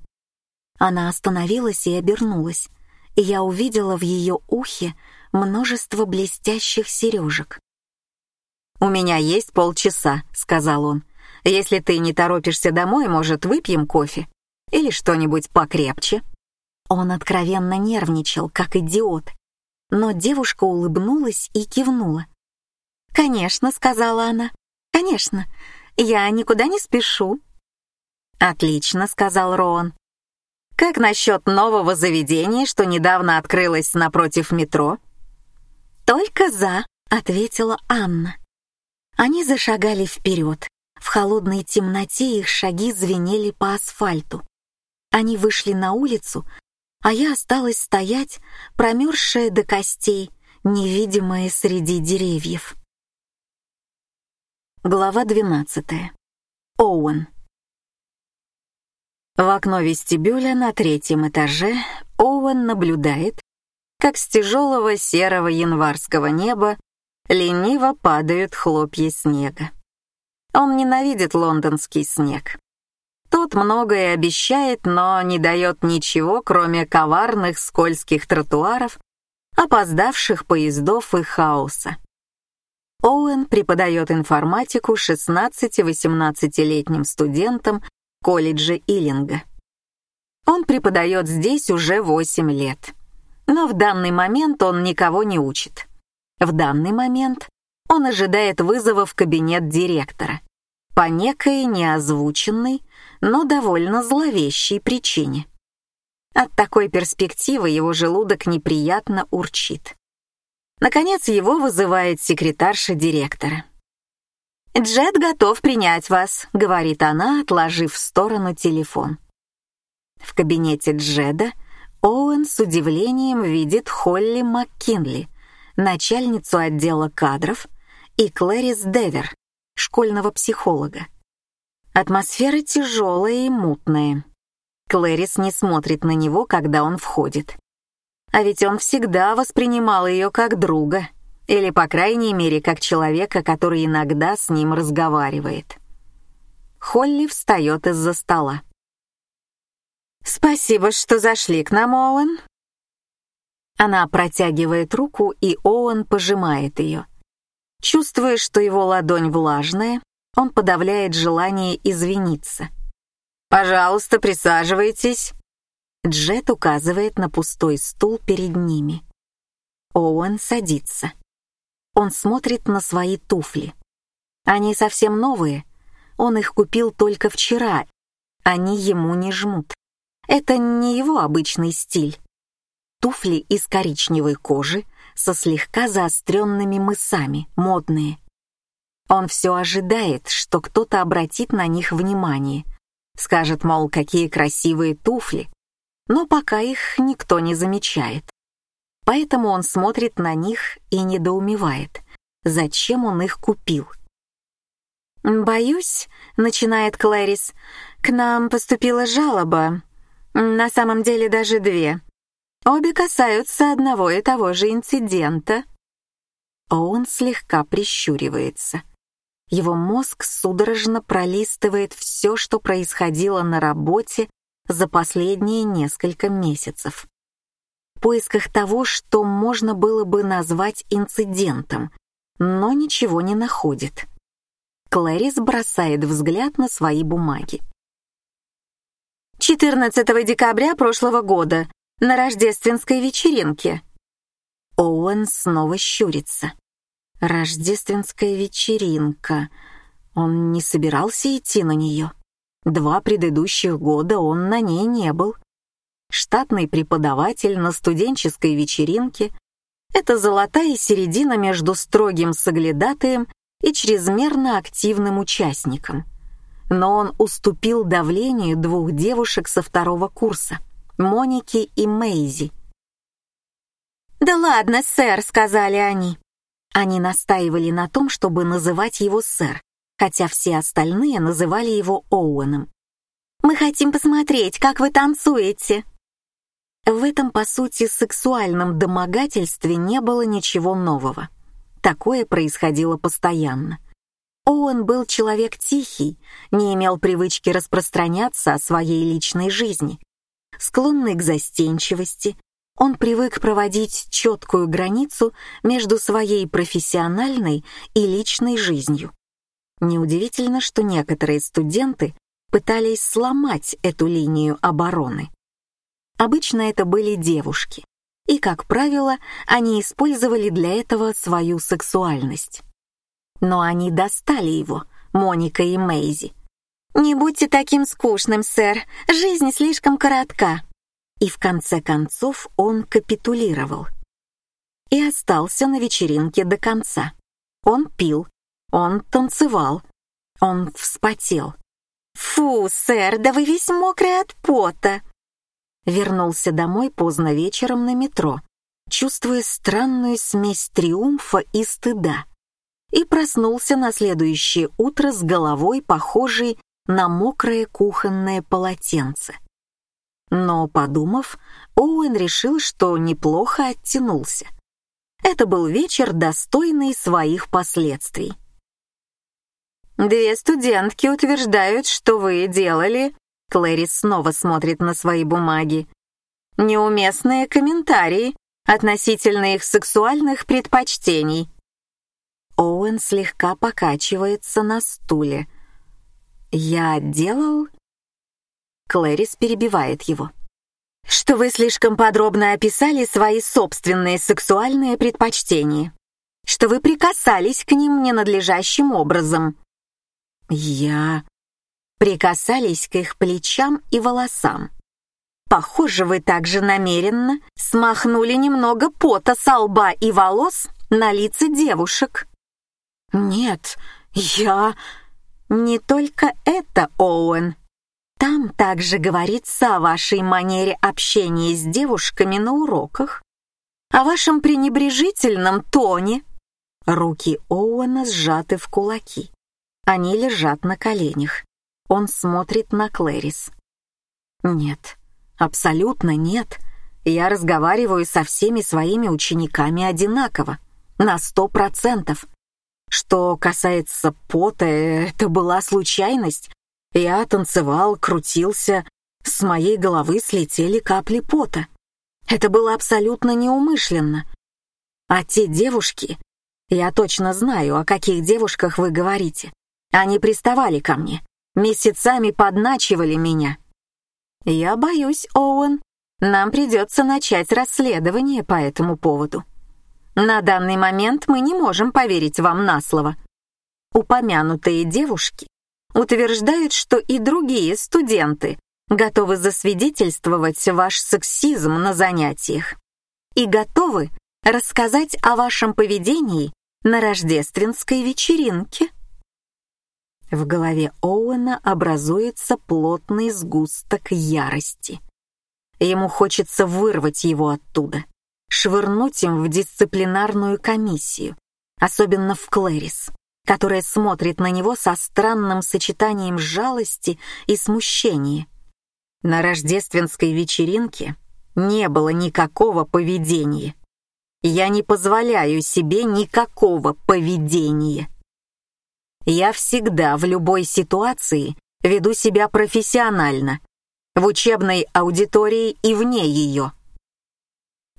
Она остановилась и обернулась, и я увидела в ее ухе множество блестящих сережек. «У меня есть полчаса», — сказал он. «Если ты не торопишься домой, может, выпьем кофе? Или что-нибудь покрепче?» Он откровенно нервничал, как идиот. Но девушка улыбнулась и кивнула. «Конечно», — сказала она. «Конечно. Я никуда не спешу». «Отлично», — сказал Роан. «Как насчет нового заведения, что недавно открылось напротив метро?» «Только за», — ответила Анна. Они зашагали вперед. В холодной темноте их шаги звенели по асфальту. Они вышли на улицу, а я осталась стоять, промерзшая до костей, невидимая среди деревьев. Глава 12. Оуэн. В окно вестибюля на третьем этаже Оуэн наблюдает, как с тяжелого серого январского неба лениво падают хлопья снега. Он ненавидит лондонский снег. Тот многое обещает, но не дает ничего, кроме коварных скользких тротуаров, опоздавших поездов и хаоса. Оуэн преподает информатику 16-18-летним студентам колледжа Иллинга. Он преподает здесь уже 8 лет. Но в данный момент он никого не учит. В данный момент он ожидает вызова в кабинет директора по некой неозвученной, но довольно зловещей причине. От такой перспективы его желудок неприятно урчит. Наконец его вызывает секретарша директора. «Джет готов принять вас», — говорит она, отложив в сторону телефон. В кабинете Джеда Оуэн с удивлением видит Холли МакКинли, начальницу отдела кадров, и Клэрис Девер, школьного психолога. Атмосфера тяжелая и мутная. Клэрис не смотрит на него, когда он входит. А ведь он всегда воспринимал ее как друга, или, по крайней мере, как человека, который иногда с ним разговаривает. Холли встает из-за стола. «Спасибо, что зашли к нам, Оуэн». Она протягивает руку, и Оуэн пожимает ее. Чувствуя, что его ладонь влажная, он подавляет желание извиниться. «Пожалуйста, присаживайтесь», Джет указывает на пустой стул перед ними. Оуэн садится. Он смотрит на свои туфли. Они совсем новые. Он их купил только вчера. Они ему не жмут. Это не его обычный стиль. Туфли из коричневой кожи со слегка заостренными мысами, модные. Он все ожидает, что кто-то обратит на них внимание. Скажет, мол, какие красивые туфли, но пока их никто не замечает. Поэтому он смотрит на них и недоумевает, зачем он их купил. «Боюсь», — начинает Клэрис, — «к нам поступила жалоба. На самом деле даже две. Обе касаются одного и того же инцидента». Он слегка прищуривается. Его мозг судорожно пролистывает все, что происходило на работе за последние несколько месяцев. Поисках того, что можно было бы назвать инцидентом, но ничего не находит. Клэрис бросает взгляд на свои бумаги. 14 декабря прошлого года, на рождественской вечеринке. Оуэн снова щурится. Рождественская вечеринка. Он не собирался идти на нее. Два предыдущих года он на ней не был. Штатный преподаватель на студенческой вечеринке — это золотая середина между строгим соглядатаем и чрезмерно активным участником. Но он уступил давлению двух девушек со второго курса — Моники и Мейзи. «Да ладно, сэр», — сказали они. Они настаивали на том, чтобы называть его сэр, хотя все остальные называли его Оуэном. «Мы хотим посмотреть, как вы танцуете!» В этом, по сути, сексуальном домогательстве не было ничего нового. Такое происходило постоянно. Оуэн был человек тихий, не имел привычки распространяться о своей личной жизни. Склонный к застенчивости, он привык проводить четкую границу между своей профессиональной и личной жизнью. Неудивительно, что некоторые студенты пытались сломать эту линию обороны. Обычно это были девушки, и, как правило, они использовали для этого свою сексуальность. Но они достали его, Моника и Мэйзи. «Не будьте таким скучным, сэр, жизнь слишком коротка». И в конце концов он капитулировал. И остался на вечеринке до конца. Он пил, он танцевал, он вспотел. «Фу, сэр, да вы весь мокрый от пота!» Вернулся домой поздно вечером на метро, чувствуя странную смесь триумфа и стыда, и проснулся на следующее утро с головой, похожей на мокрое кухонное полотенце. Но, подумав, Оуэн решил, что неплохо оттянулся. Это был вечер, достойный своих последствий. «Две студентки утверждают, что вы делали Клэрис снова смотрит на свои бумаги. Неуместные комментарии относительно их сексуальных предпочтений. Оуэн слегка покачивается на стуле. «Я делал?» Клэрис перебивает его. «Что вы слишком подробно описали свои собственные сексуальные предпочтения. Что вы прикасались к ним ненадлежащим образом». «Я...» прикасались к их плечам и волосам. Похоже, вы также намеренно смахнули немного пота со лба и волос на лица девушек. Нет, я... Не только это, Оуэн. Там также говорится о вашей манере общения с девушками на уроках, о вашем пренебрежительном тоне. Руки Оуэна сжаты в кулаки. Они лежат на коленях. Он смотрит на Клэрис. Нет, абсолютно нет. Я разговариваю со всеми своими учениками одинаково, на сто процентов. Что касается пота, это была случайность. Я танцевал, крутился, с моей головы слетели капли пота. Это было абсолютно неумышленно. А те девушки, я точно знаю, о каких девушках вы говорите. Они приставали ко мне месяцами подначивали меня. Я боюсь, Оуэн, нам придется начать расследование по этому поводу. На данный момент мы не можем поверить вам на слово. Упомянутые девушки утверждают, что и другие студенты готовы засвидетельствовать ваш сексизм на занятиях и готовы рассказать о вашем поведении на рождественской вечеринке. В голове Оуэна образуется плотный сгусток ярости. Ему хочется вырвать его оттуда, швырнуть им в дисциплинарную комиссию, особенно в Клэрис, которая смотрит на него со странным сочетанием жалости и смущения. На рождественской вечеринке не было никакого поведения. Я не позволяю себе никакого поведения. Я всегда в любой ситуации веду себя профессионально, в учебной аудитории и вне ее.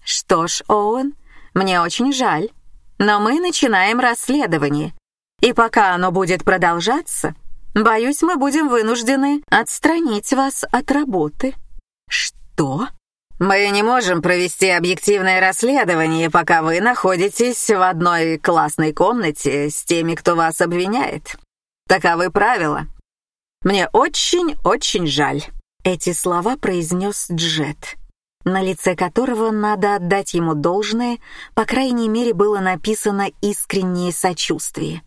Что ж, Оуэн, мне очень жаль, но мы начинаем расследование, и пока оно будет продолжаться, боюсь, мы будем вынуждены отстранить вас от работы. Что? Мы не можем провести объективное расследование, пока вы находитесь в одной классной комнате с теми, кто вас обвиняет. Таковы правила. Мне очень-очень жаль. Эти слова произнес Джет, на лице которого надо отдать ему должное, по крайней мере, было написано искреннее сочувствие.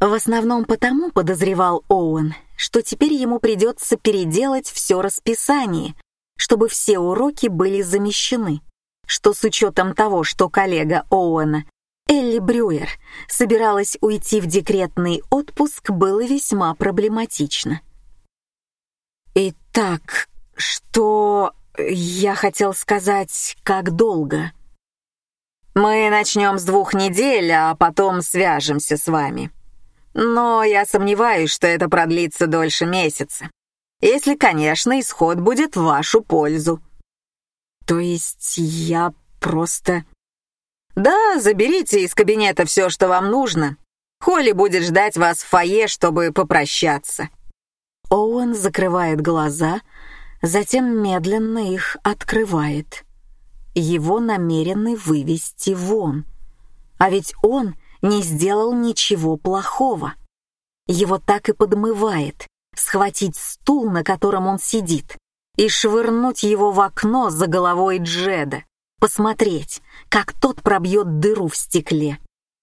В основном потому подозревал Оуэн, что теперь ему придется переделать все расписание, чтобы все уроки были замещены, что с учетом того, что коллега Оуэна Элли Брюер собиралась уйти в декретный отпуск, было весьма проблематично. «Итак, что я хотел сказать, как долго?» «Мы начнем с двух недель, а потом свяжемся с вами. Но я сомневаюсь, что это продлится дольше месяца. Если, конечно, исход будет в вашу пользу». «То есть я просто...» «Да, заберите из кабинета все, что вам нужно. Холли будет ждать вас в фойе, чтобы попрощаться». Оуэн закрывает глаза, затем медленно их открывает. Его намерены вывести вон. А ведь он не сделал ничего плохого. Его так и подмывает схватить стул, на котором он сидит, и швырнуть его в окно за головой Джеда посмотреть, как тот пробьет дыру в стекле,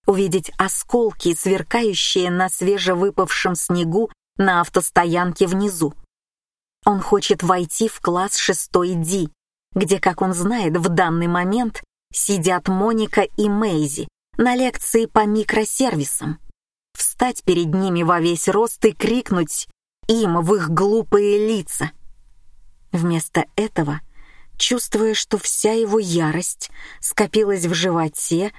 увидеть осколки, сверкающие на свежевыпавшем снегу на автостоянке внизу. Он хочет войти в класс 6 Ди, где, как он знает, в данный момент сидят Моника и Мэйзи на лекции по микросервисам. Встать перед ними во весь рост и крикнуть им в их глупые лица. Вместо этого — Чувствуя, что вся его ярость скопилась в животе,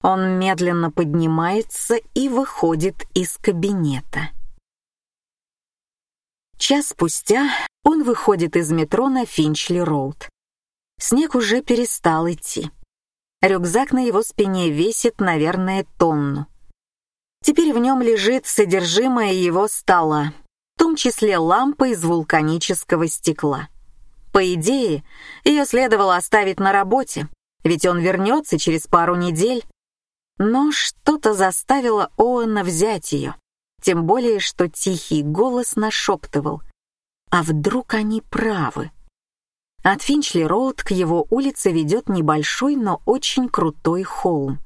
он медленно поднимается и выходит из кабинета. Час спустя он выходит из метро на Финчли-Роуд. Снег уже перестал идти. Рюкзак на его спине весит, наверное, тонну. Теперь в нем лежит содержимое его стола, том числе лампа из вулканического стекла. По идее, ее следовало оставить на работе, ведь он вернется через пару недель. Но что-то заставило Оуэна взять ее, тем более, что тихий голос нашептывал. А вдруг они правы? От Финчли-Роуд к его улице ведет небольшой, но очень крутой холм.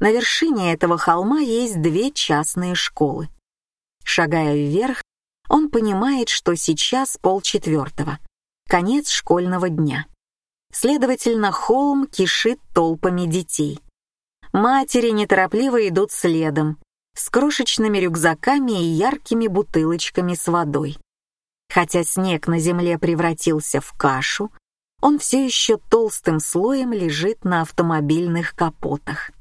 На вершине этого холма есть две частные школы. Шагая вверх, он понимает, что сейчас полчетвертого — Конец школьного дня. Следовательно, холм кишит толпами детей. Матери неторопливо идут следом, с крошечными рюкзаками и яркими бутылочками с водой. Хотя снег на земле превратился в кашу, он все еще толстым слоем лежит на автомобильных капотах.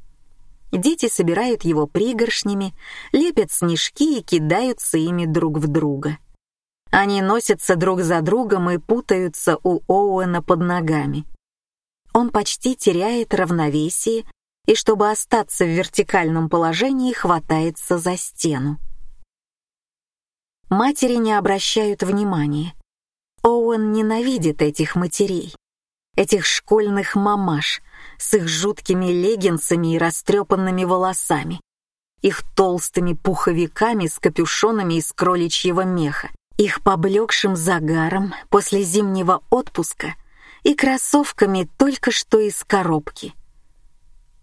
Дети собирают его пригоршнями, лепят снежки и кидаются ими друг в друга. Они носятся друг за другом и путаются у Оуэна под ногами. Он почти теряет равновесие и, чтобы остаться в вертикальном положении, хватается за стену. Матери не обращают внимания. Оуэн ненавидит этих матерей, этих школьных мамаш с их жуткими леггинсами и растрепанными волосами, их толстыми пуховиками с капюшонами из кроличьего меха, их поблекшим загаром после зимнего отпуска и кроссовками только что из коробки.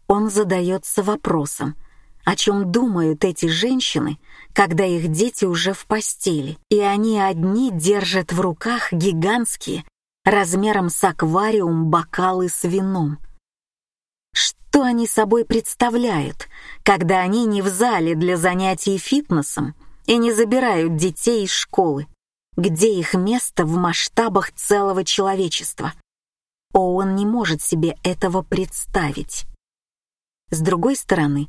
Он задается вопросом, о чем думают эти женщины, когда их дети уже в постели, и они одни держат в руках гигантские, размером с аквариум бокалы с вином. Что они собой представляют, когда они не в зале для занятий фитнесом, и не забирают детей из школы. Где их место в масштабах целого человечества? Оуэн не может себе этого представить. С другой стороны,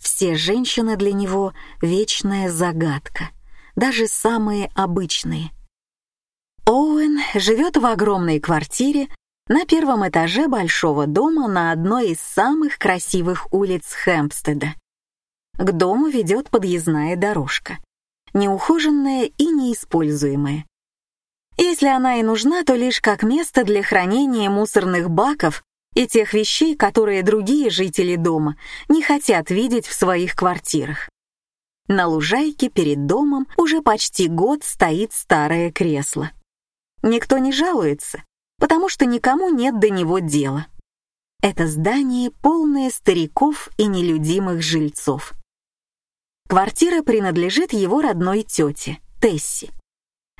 все женщины для него — вечная загадка, даже самые обычные. Оуэн живет в огромной квартире на первом этаже большого дома на одной из самых красивых улиц Хэмпстеда. К дому ведет подъездная дорожка неухоженная и неиспользуемая. Если она и нужна, то лишь как место для хранения мусорных баков и тех вещей, которые другие жители дома не хотят видеть в своих квартирах. На лужайке перед домом уже почти год стоит старое кресло. Никто не жалуется, потому что никому нет до него дела. Это здание полное стариков и нелюдимых жильцов. Квартира принадлежит его родной тете, Тесси.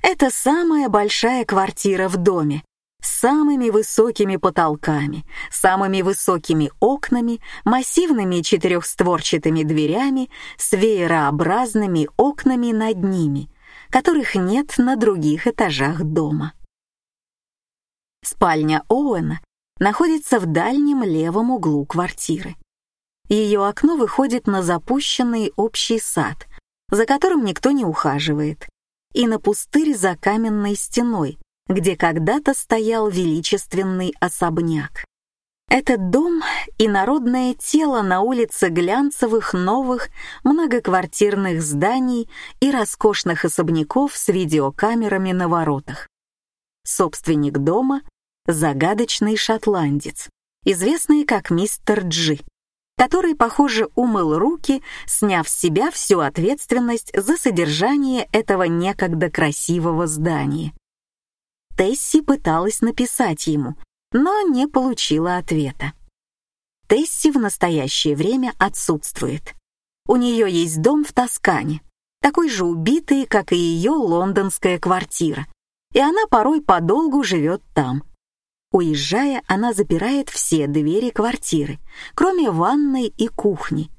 Это самая большая квартира в доме, с самыми высокими потолками, самыми высокими окнами, массивными четырехстворчатыми дверями, с веерообразными окнами над ними, которых нет на других этажах дома. Спальня Оуэна находится в дальнем левом углу квартиры. Ее окно выходит на запущенный общий сад, за которым никто не ухаживает, и на пустырь за каменной стеной, где когда-то стоял величественный особняк. Этот дом и народное тело на улице глянцевых новых многоквартирных зданий и роскошных особняков с видеокамерами на воротах. Собственник дома — загадочный шотландец, известный как мистер Джи, который, похоже, умыл руки, сняв с себя всю ответственность за содержание этого некогда красивого здания. Тесси пыталась написать ему, но не получила ответа. Тесси в настоящее время отсутствует. У нее есть дом в Тоскане, такой же убитый, как и ее лондонская квартира, и она порой подолгу живет там. Уезжая, она запирает все двери квартиры, кроме ванной и кухни.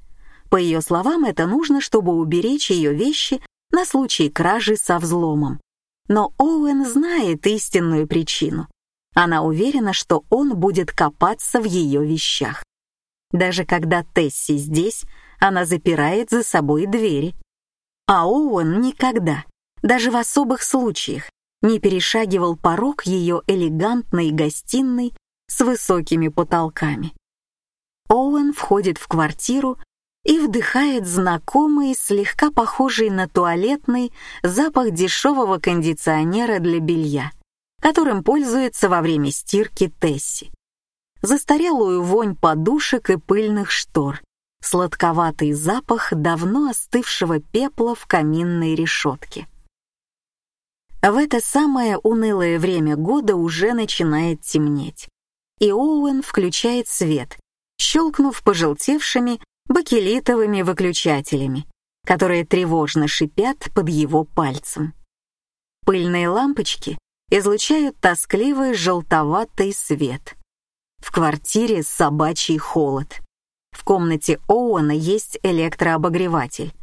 По ее словам, это нужно, чтобы уберечь ее вещи на случай кражи со взломом. Но Оуэн знает истинную причину. Она уверена, что он будет копаться в ее вещах. Даже когда Тесси здесь, она запирает за собой двери. А Оуэн никогда, даже в особых случаях, не перешагивал порог ее элегантной гостиной с высокими потолками. Оуэн входит в квартиру и вдыхает знакомый, слегка похожий на туалетный запах дешевого кондиционера для белья, которым пользуется во время стирки Тесси. Застарелую вонь подушек и пыльных штор, сладковатый запах давно остывшего пепла в каминной решетке. В это самое унылое время года уже начинает темнеть, и Оуэн включает свет, щелкнув пожелтевшими бакелитовыми выключателями, которые тревожно шипят под его пальцем. Пыльные лампочки излучают тоскливый желтоватый свет. В квартире собачий холод. В комнате Оуэна есть электрообогреватель.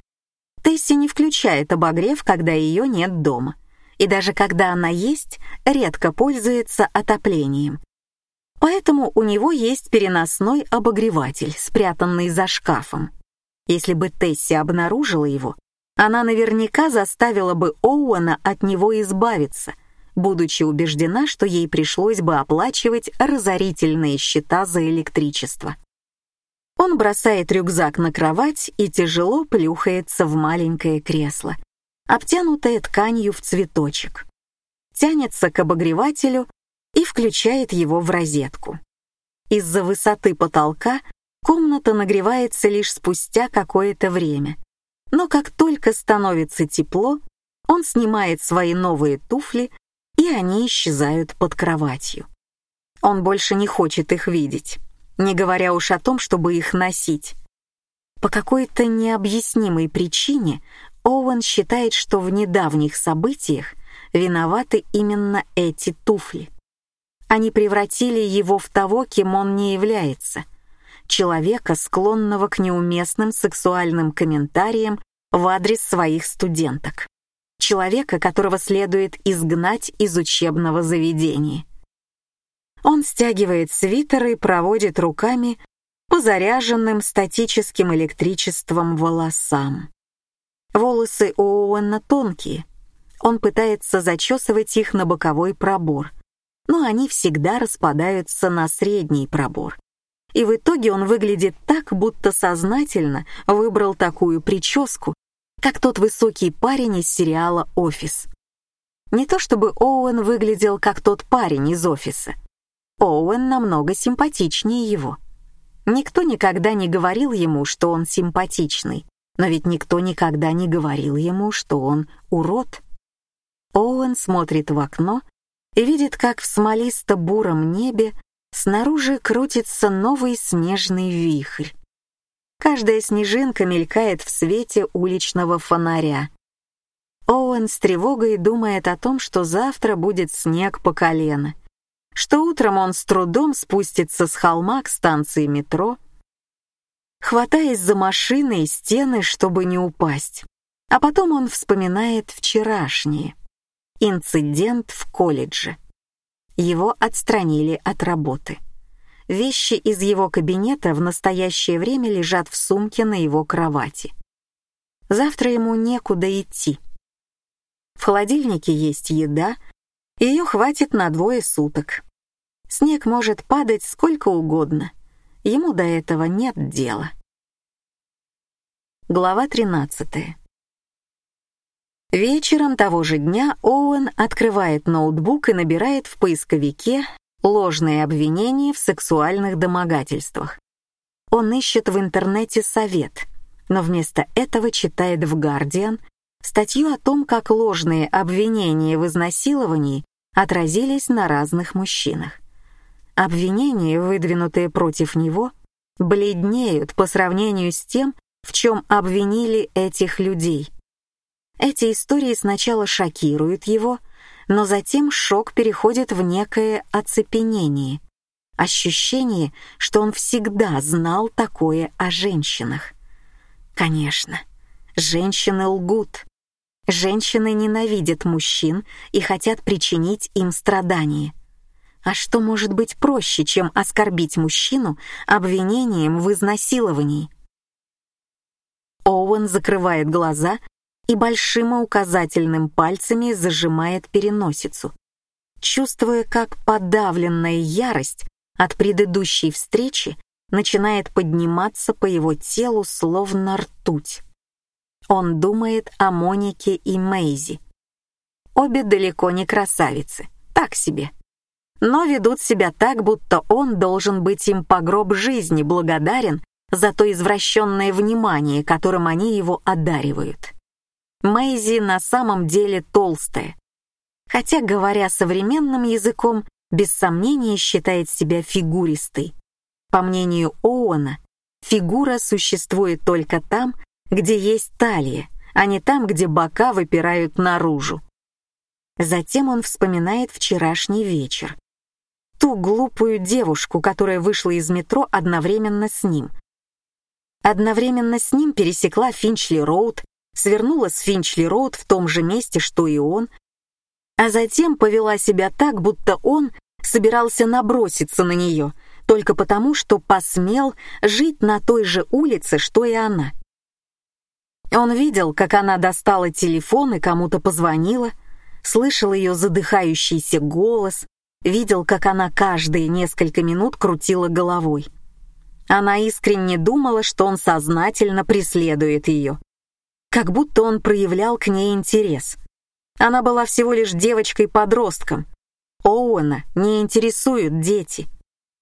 Тесси не включает обогрев, когда ее нет дома. И даже когда она есть, редко пользуется отоплением, Поэтому у него есть переносной обогреватель, спрятанный за шкафом. Если бы Тесси обнаружила его, она наверняка заставила бы Оуэна от него избавиться, будучи убеждена, что ей пришлось бы оплачивать разорительные счета за электричество. Он бросает рюкзак на кровать и тяжело плюхается в маленькое кресло, обтянутое тканью в цветочек. Тянется к обогревателю и включает его в розетку. Из-за высоты потолка комната нагревается лишь спустя какое-то время. Но как только становится тепло, он снимает свои новые туфли, и они исчезают под кроватью. Он больше не хочет их видеть, не говоря уж о том, чтобы их носить. По какой-то необъяснимой причине Оуэн считает, что в недавних событиях виноваты именно эти туфли. Они превратили его в того, кем он не является. Человека, склонного к неуместным сексуальным комментариям в адрес своих студенток. Человека, которого следует изгнать из учебного заведения. Он стягивает свитер и проводит руками по заряженным статическим электричеством волосам. Волосы у Оуэна тонкие. Он пытается зачесывать их на боковой пробор, но они всегда распадаются на средний пробор. И в итоге он выглядит так, будто сознательно выбрал такую прическу, как тот высокий парень из сериала «Офис». Не то чтобы Оуэн выглядел как тот парень из офиса. Оуэн намного симпатичнее его. Никто никогда не говорил ему, что он симпатичный, но ведь никто никогда не говорил ему, что он урод. Оуэн смотрит в окно и видит, как в смолисто-буром небе снаружи крутится новый снежный вихрь. Каждая снежинка мелькает в свете уличного фонаря. Оуэн с тревогой думает о том, что завтра будет снег по колено, что утром он с трудом спустится с холма к станции метро, хватаясь за машины и стены, чтобы не упасть. А потом он вспоминает вчерашнее. Инцидент в колледже. Его отстранили от работы. Вещи из его кабинета в настоящее время лежат в сумке на его кровати. Завтра ему некуда идти. В холодильнике есть еда, ее хватит на двое суток. Снег может падать сколько угодно. Ему до этого нет дела. Глава 13. Вечером того же дня Оуэн открывает ноутбук и набирает в поисковике ложные обвинения в сексуальных домогательствах. Он ищет в интернете совет, но вместо этого читает в «Гардиан» статью о том, как ложные обвинения в изнасиловании отразились на разных мужчинах. Обвинения, выдвинутые против него, бледнеют по сравнению с тем, в чем обвинили этих людей. Эти истории сначала шокируют его, но затем шок переходит в некое оцепенение, ощущение, что он всегда знал такое о женщинах. Конечно, женщины лгут. Женщины ненавидят мужчин и хотят причинить им страдания. А что может быть проще, чем оскорбить мужчину обвинением в изнасиловании? Оуэн закрывает глаза и большим указательным пальцами зажимает переносицу, чувствуя, как подавленная ярость от предыдущей встречи начинает подниматься по его телу словно ртуть. Он думает о Монике и Мейзи. Обе далеко не красавицы, так себе. Но ведут себя так, будто он должен быть им по гроб жизни благодарен за то извращенное внимание, которым они его одаривают. Мэйзи на самом деле толстая, хотя, говоря современным языком, без сомнения считает себя фигуристой. По мнению Оуэна, фигура существует только там, где есть талия, а не там, где бока выпирают наружу. Затем он вспоминает вчерашний вечер. Ту глупую девушку, которая вышла из метро одновременно с ним. Одновременно с ним пересекла Финчли-Роуд свернула с Финчли-Роуд в том же месте, что и он, а затем повела себя так, будто он собирался наброситься на нее, только потому, что посмел жить на той же улице, что и она. Он видел, как она достала телефон и кому-то позвонила, слышал ее задыхающийся голос, видел, как она каждые несколько минут крутила головой. Она искренне думала, что он сознательно преследует ее как будто он проявлял к ней интерес. Она была всего лишь девочкой-подростком. Оуэна не интересуют дети.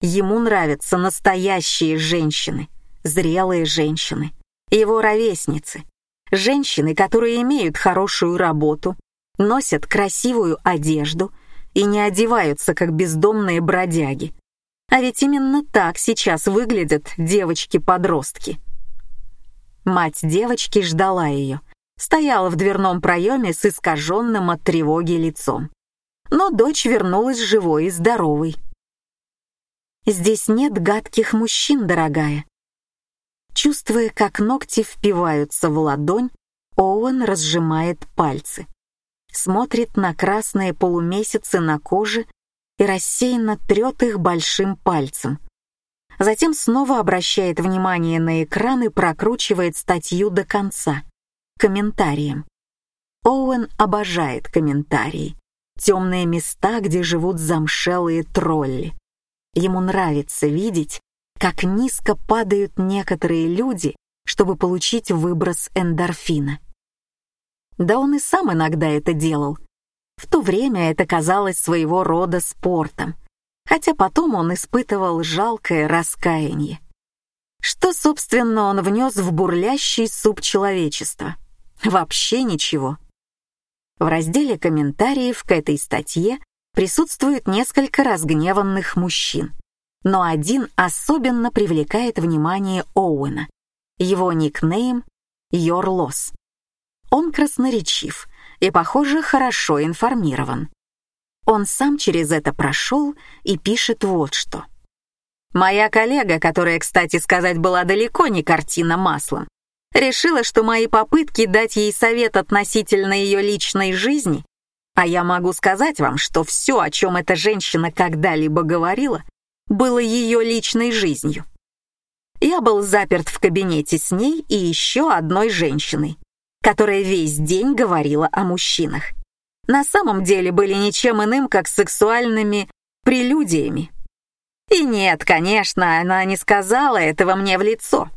Ему нравятся настоящие женщины, зрелые женщины, его ровесницы, женщины, которые имеют хорошую работу, носят красивую одежду и не одеваются, как бездомные бродяги. А ведь именно так сейчас выглядят девочки-подростки. Мать девочки ждала ее, стояла в дверном проеме с искаженным от тревоги лицом. Но дочь вернулась живой и здоровой. «Здесь нет гадких мужчин, дорогая». Чувствуя, как ногти впиваются в ладонь, Оуэн разжимает пальцы. Смотрит на красные полумесяцы на коже и рассеянно трет их большим пальцем, Затем снова обращает внимание на экран и прокручивает статью до конца. Комментарием. Оуэн обожает комментарии. Темные места, где живут замшелые тролли. Ему нравится видеть, как низко падают некоторые люди, чтобы получить выброс эндорфина. Да он и сам иногда это делал. В то время это казалось своего рода спортом — хотя потом он испытывал жалкое раскаяние. Что, собственно, он внес в бурлящий суп человечества? Вообще ничего. В разделе комментариев к этой статье присутствует несколько разгневанных мужчин, но один особенно привлекает внимание Оуэна. Его никнейм — Loss. Он красноречив и, похоже, хорошо информирован. Он сам через это прошел и пишет вот что. Моя коллега, которая, кстати сказать, была далеко не картина маслом, решила, что мои попытки дать ей совет относительно ее личной жизни, а я могу сказать вам, что все, о чем эта женщина когда-либо говорила, было ее личной жизнью. Я был заперт в кабинете с ней и еще одной женщиной, которая весь день говорила о мужчинах. На самом деле были ничем иным, как сексуальными прелюдиями. И нет, конечно, она не сказала этого мне в лицо.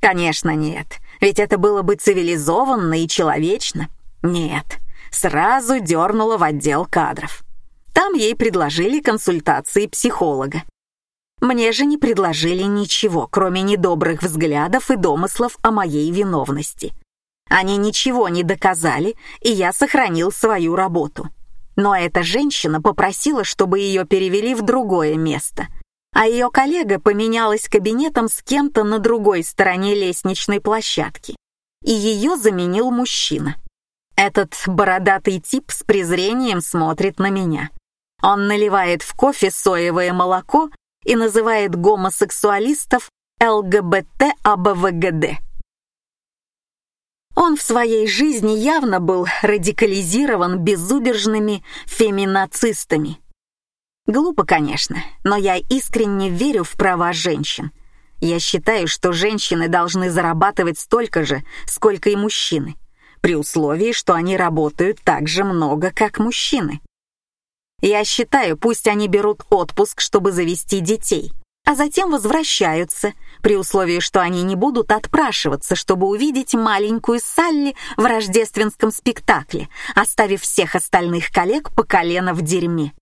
Конечно, нет, ведь это было бы цивилизованно и человечно. Нет, сразу дернула в отдел кадров. Там ей предложили консультации психолога. Мне же не предложили ничего, кроме недобрых взглядов и домыслов о моей виновности. Они ничего не доказали, и я сохранил свою работу. Но эта женщина попросила, чтобы ее перевели в другое место, а ее коллега поменялась кабинетом с кем-то на другой стороне лестничной площадки, и ее заменил мужчина. Этот бородатый тип с презрением смотрит на меня. Он наливает в кофе соевое молоко и называет гомосексуалистов ЛГБТ-АБВГД. Он в своей жизни явно был радикализирован безудержными феминацистами. Глупо, конечно, но я искренне верю в права женщин. Я считаю, что женщины должны зарабатывать столько же, сколько и мужчины, при условии, что они работают так же много, как мужчины. Я считаю, пусть они берут отпуск, чтобы завести детей, а затем возвращаются, при условии, что они не будут отпрашиваться, чтобы увидеть маленькую Салли в рождественском спектакле, оставив всех остальных коллег по колено в дерьме.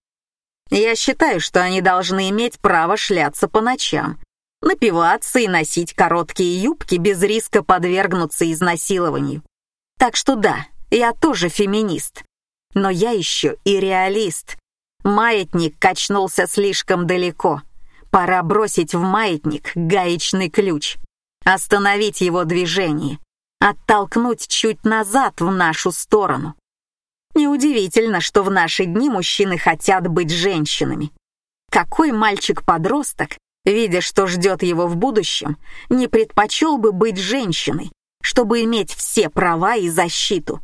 Я считаю, что они должны иметь право шляться по ночам, напиваться и носить короткие юбки без риска подвергнуться изнасилованию. Так что да, я тоже феминист. Но я еще и реалист, Маятник качнулся слишком далеко. Пора бросить в маятник гаечный ключ, остановить его движение, оттолкнуть чуть назад в нашу сторону. Неудивительно, что в наши дни мужчины хотят быть женщинами. Какой мальчик-подросток, видя, что ждет его в будущем, не предпочел бы быть женщиной, чтобы иметь все права и защиту?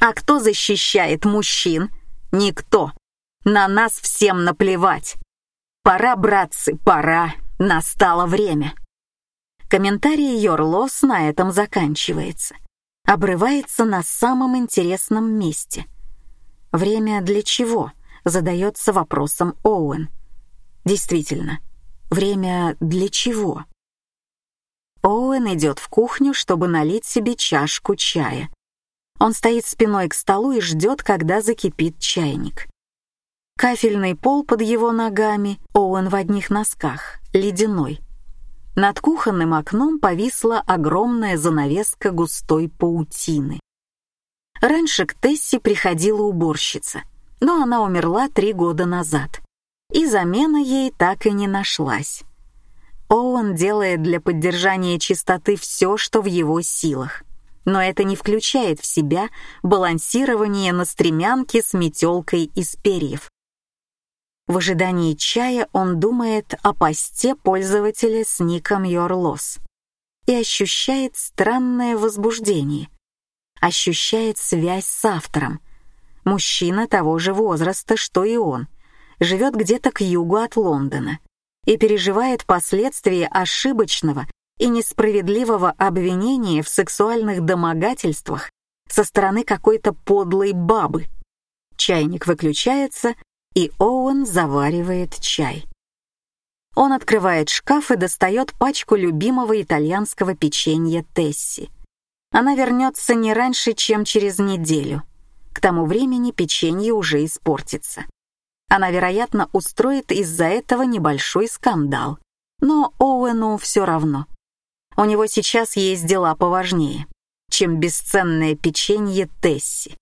А кто защищает мужчин? Никто. На нас всем наплевать. Пора, братцы, пора. Настало время. Комментарий Йорлос на этом заканчивается. Обрывается на самом интересном месте. Время для чего? Задается вопросом Оуэн. Действительно, время для чего? Оуэн идет в кухню, чтобы налить себе чашку чая. Он стоит спиной к столу и ждет, когда закипит чайник. Кафельный пол под его ногами, Оуэн в одних носках, ледяной. Над кухонным окном повисла огромная занавеска густой паутины. Раньше к Тесси приходила уборщица, но она умерла три года назад, и замена ей так и не нашлась. Оуэн делает для поддержания чистоты все, что в его силах, но это не включает в себя балансирование на стремянке с метелкой из перьев. В ожидании чая он думает о посте пользователя с ником YourLoss и ощущает странное возбуждение. Ощущает связь с автором. Мужчина того же возраста, что и он, живет где-то к югу от Лондона и переживает последствия ошибочного и несправедливого обвинения в сексуальных домогательствах со стороны какой-то подлой бабы. Чайник выключается, и Оуэн заваривает чай. Он открывает шкаф и достает пачку любимого итальянского печенья Тесси. Она вернется не раньше, чем через неделю. К тому времени печенье уже испортится. Она, вероятно, устроит из-за этого небольшой скандал. Но Оуэну все равно. У него сейчас есть дела поважнее, чем бесценное печенье Тесси.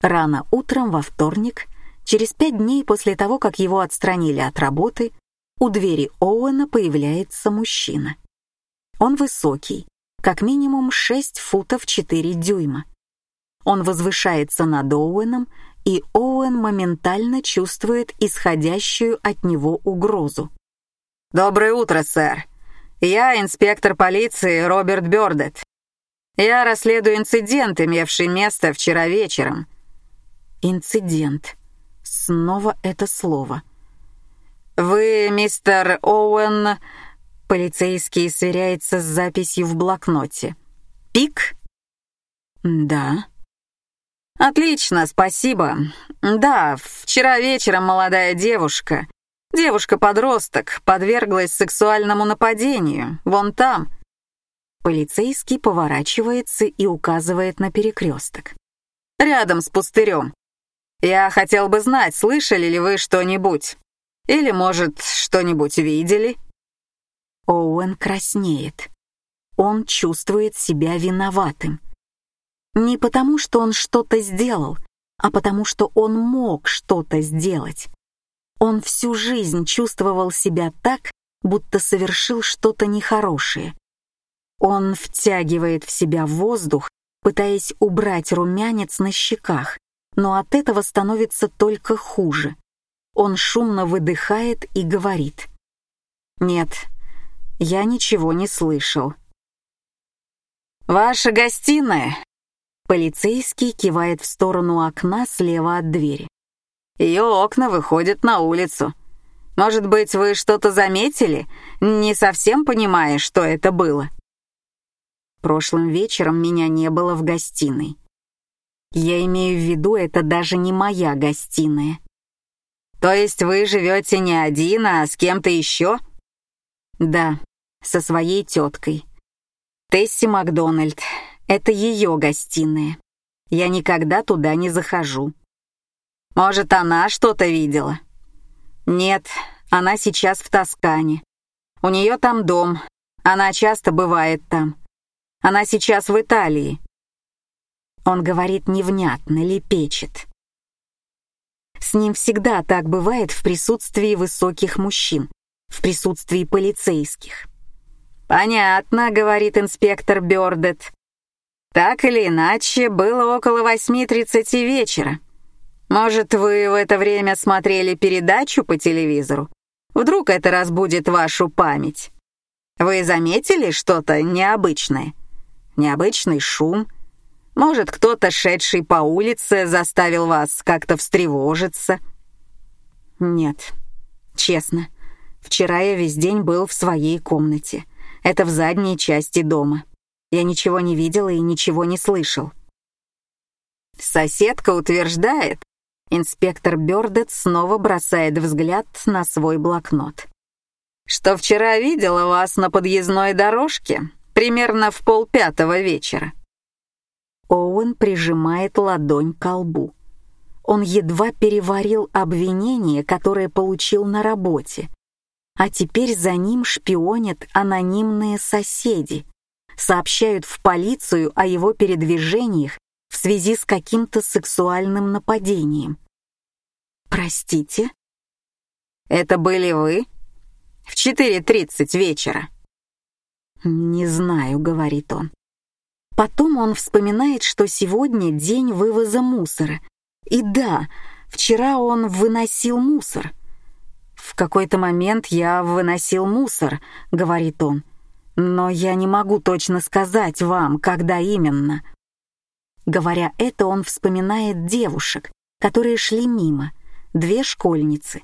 Рано утром во вторник, через пять дней после того, как его отстранили от работы, у двери Оуэна появляется мужчина. Он высокий, как минимум 6 футов 4 дюйма. Он возвышается над Оуэном и Оуэн моментально чувствует исходящую от него угрозу. «Доброе утро, сэр. Я инспектор полиции Роберт Бёрдет. Я расследую инцидент, имевший место вчера вечером». «Инцидент. Снова это слово». «Вы мистер Оуэн...» Полицейский сверяется с записью в блокноте. «Пик?» «Да». «Отлично, спасибо. Да, вчера вечером молодая девушка, девушка-подросток, подверглась сексуальному нападению, вон там». Полицейский поворачивается и указывает на перекресток. «Рядом с пустырем. Я хотел бы знать, слышали ли вы что-нибудь? Или, может, что-нибудь видели?» Оуэн краснеет. Он чувствует себя виноватым. Не потому, что он что-то сделал, а потому, что он мог что-то сделать. Он всю жизнь чувствовал себя так, будто совершил что-то нехорошее. Он втягивает в себя воздух, пытаясь убрать румянец на щеках, но от этого становится только хуже. Он шумно выдыхает и говорит. «Нет, я ничего не слышал». «Ваша гостиная Полицейский кивает в сторону окна слева от двери. Ее окна выходят на улицу. Может быть, вы что-то заметили, не совсем понимая, что это было? Прошлым вечером меня не было в гостиной. Я имею в виду, это даже не моя гостиная. То есть вы живете не один, а с кем-то еще? Да, со своей теткой. Тесси Макдональд, это ее гостиная. Я никогда туда не захожу. Может, она что-то видела? Нет, она сейчас в Тоскане. У нее там дом. Она часто бывает там. Она сейчас в Италии. Он говорит невнятно, лепечет. С ним всегда так бывает в присутствии высоких мужчин, в присутствии полицейских. «Понятно», — говорит инспектор Бёрдет. Так или иначе, было около 8.30 вечера. Может, вы в это время смотрели передачу по телевизору? Вдруг это разбудит вашу память? Вы заметили что-то необычное? Необычный шум? Может, кто-то, шедший по улице, заставил вас как-то встревожиться? Нет, честно. Вчера я весь день был в своей комнате. Это в задней части дома. Я ничего не видел и ничего не слышал. Соседка утверждает, инспектор Бёрдет снова бросает взгляд на свой блокнот, что вчера видела вас на подъездной дорожке примерно в полпятого вечера. Оуэн прижимает ладонь к лбу. Он едва переварил обвинение, которое получил на работе, а теперь за ним шпионят анонимные соседи, сообщают в полицию о его передвижениях в связи с каким-то сексуальным нападением. Простите? Это были вы? В 4.30 вечера. Не знаю, говорит он. Потом он вспоминает, что сегодня день вывоза мусора. И да, вчера он выносил мусор. В какой-то момент я выносил мусор, говорит он. Но я не могу точно сказать вам, когда именно. Говоря это, он вспоминает девушек, которые шли мимо, две школьницы.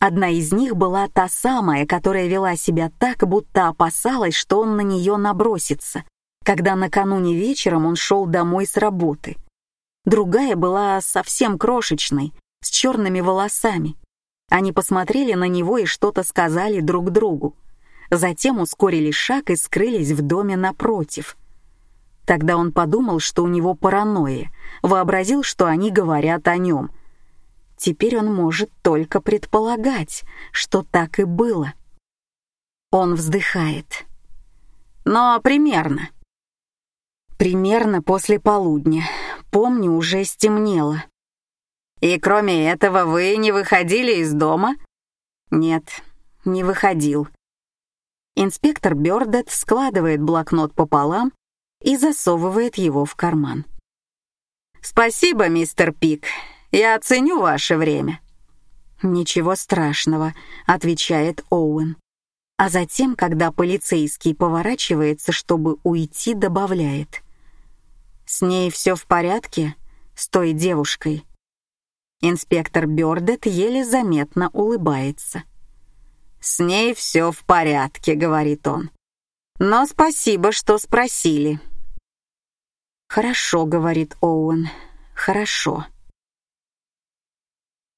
Одна из них была та самая, которая вела себя так, будто опасалась, что он на нее набросится, когда накануне вечером он шел домой с работы. Другая была совсем крошечной, с черными волосами. Они посмотрели на него и что-то сказали друг другу затем ускорили шаг и скрылись в доме напротив. Тогда он подумал, что у него паранойя, вообразил, что они говорят о нем. Теперь он может только предполагать, что так и было. Он вздыхает. Но примерно. Примерно после полудня. Помню, уже стемнело. И кроме этого вы не выходили из дома? Нет, не выходил. Инспектор Бёрдет складывает блокнот пополам и засовывает его в карман. «Спасибо, мистер Пик. Я ценю ваше время». «Ничего страшного», — отвечает Оуэн. А затем, когда полицейский поворачивается, чтобы уйти, добавляет. «С ней все в порядке? С той девушкой?» Инспектор Бёрдет еле заметно улыбается. «С ней все в порядке», — говорит он. «Но спасибо, что спросили». «Хорошо», — говорит Оуэн, — «хорошо».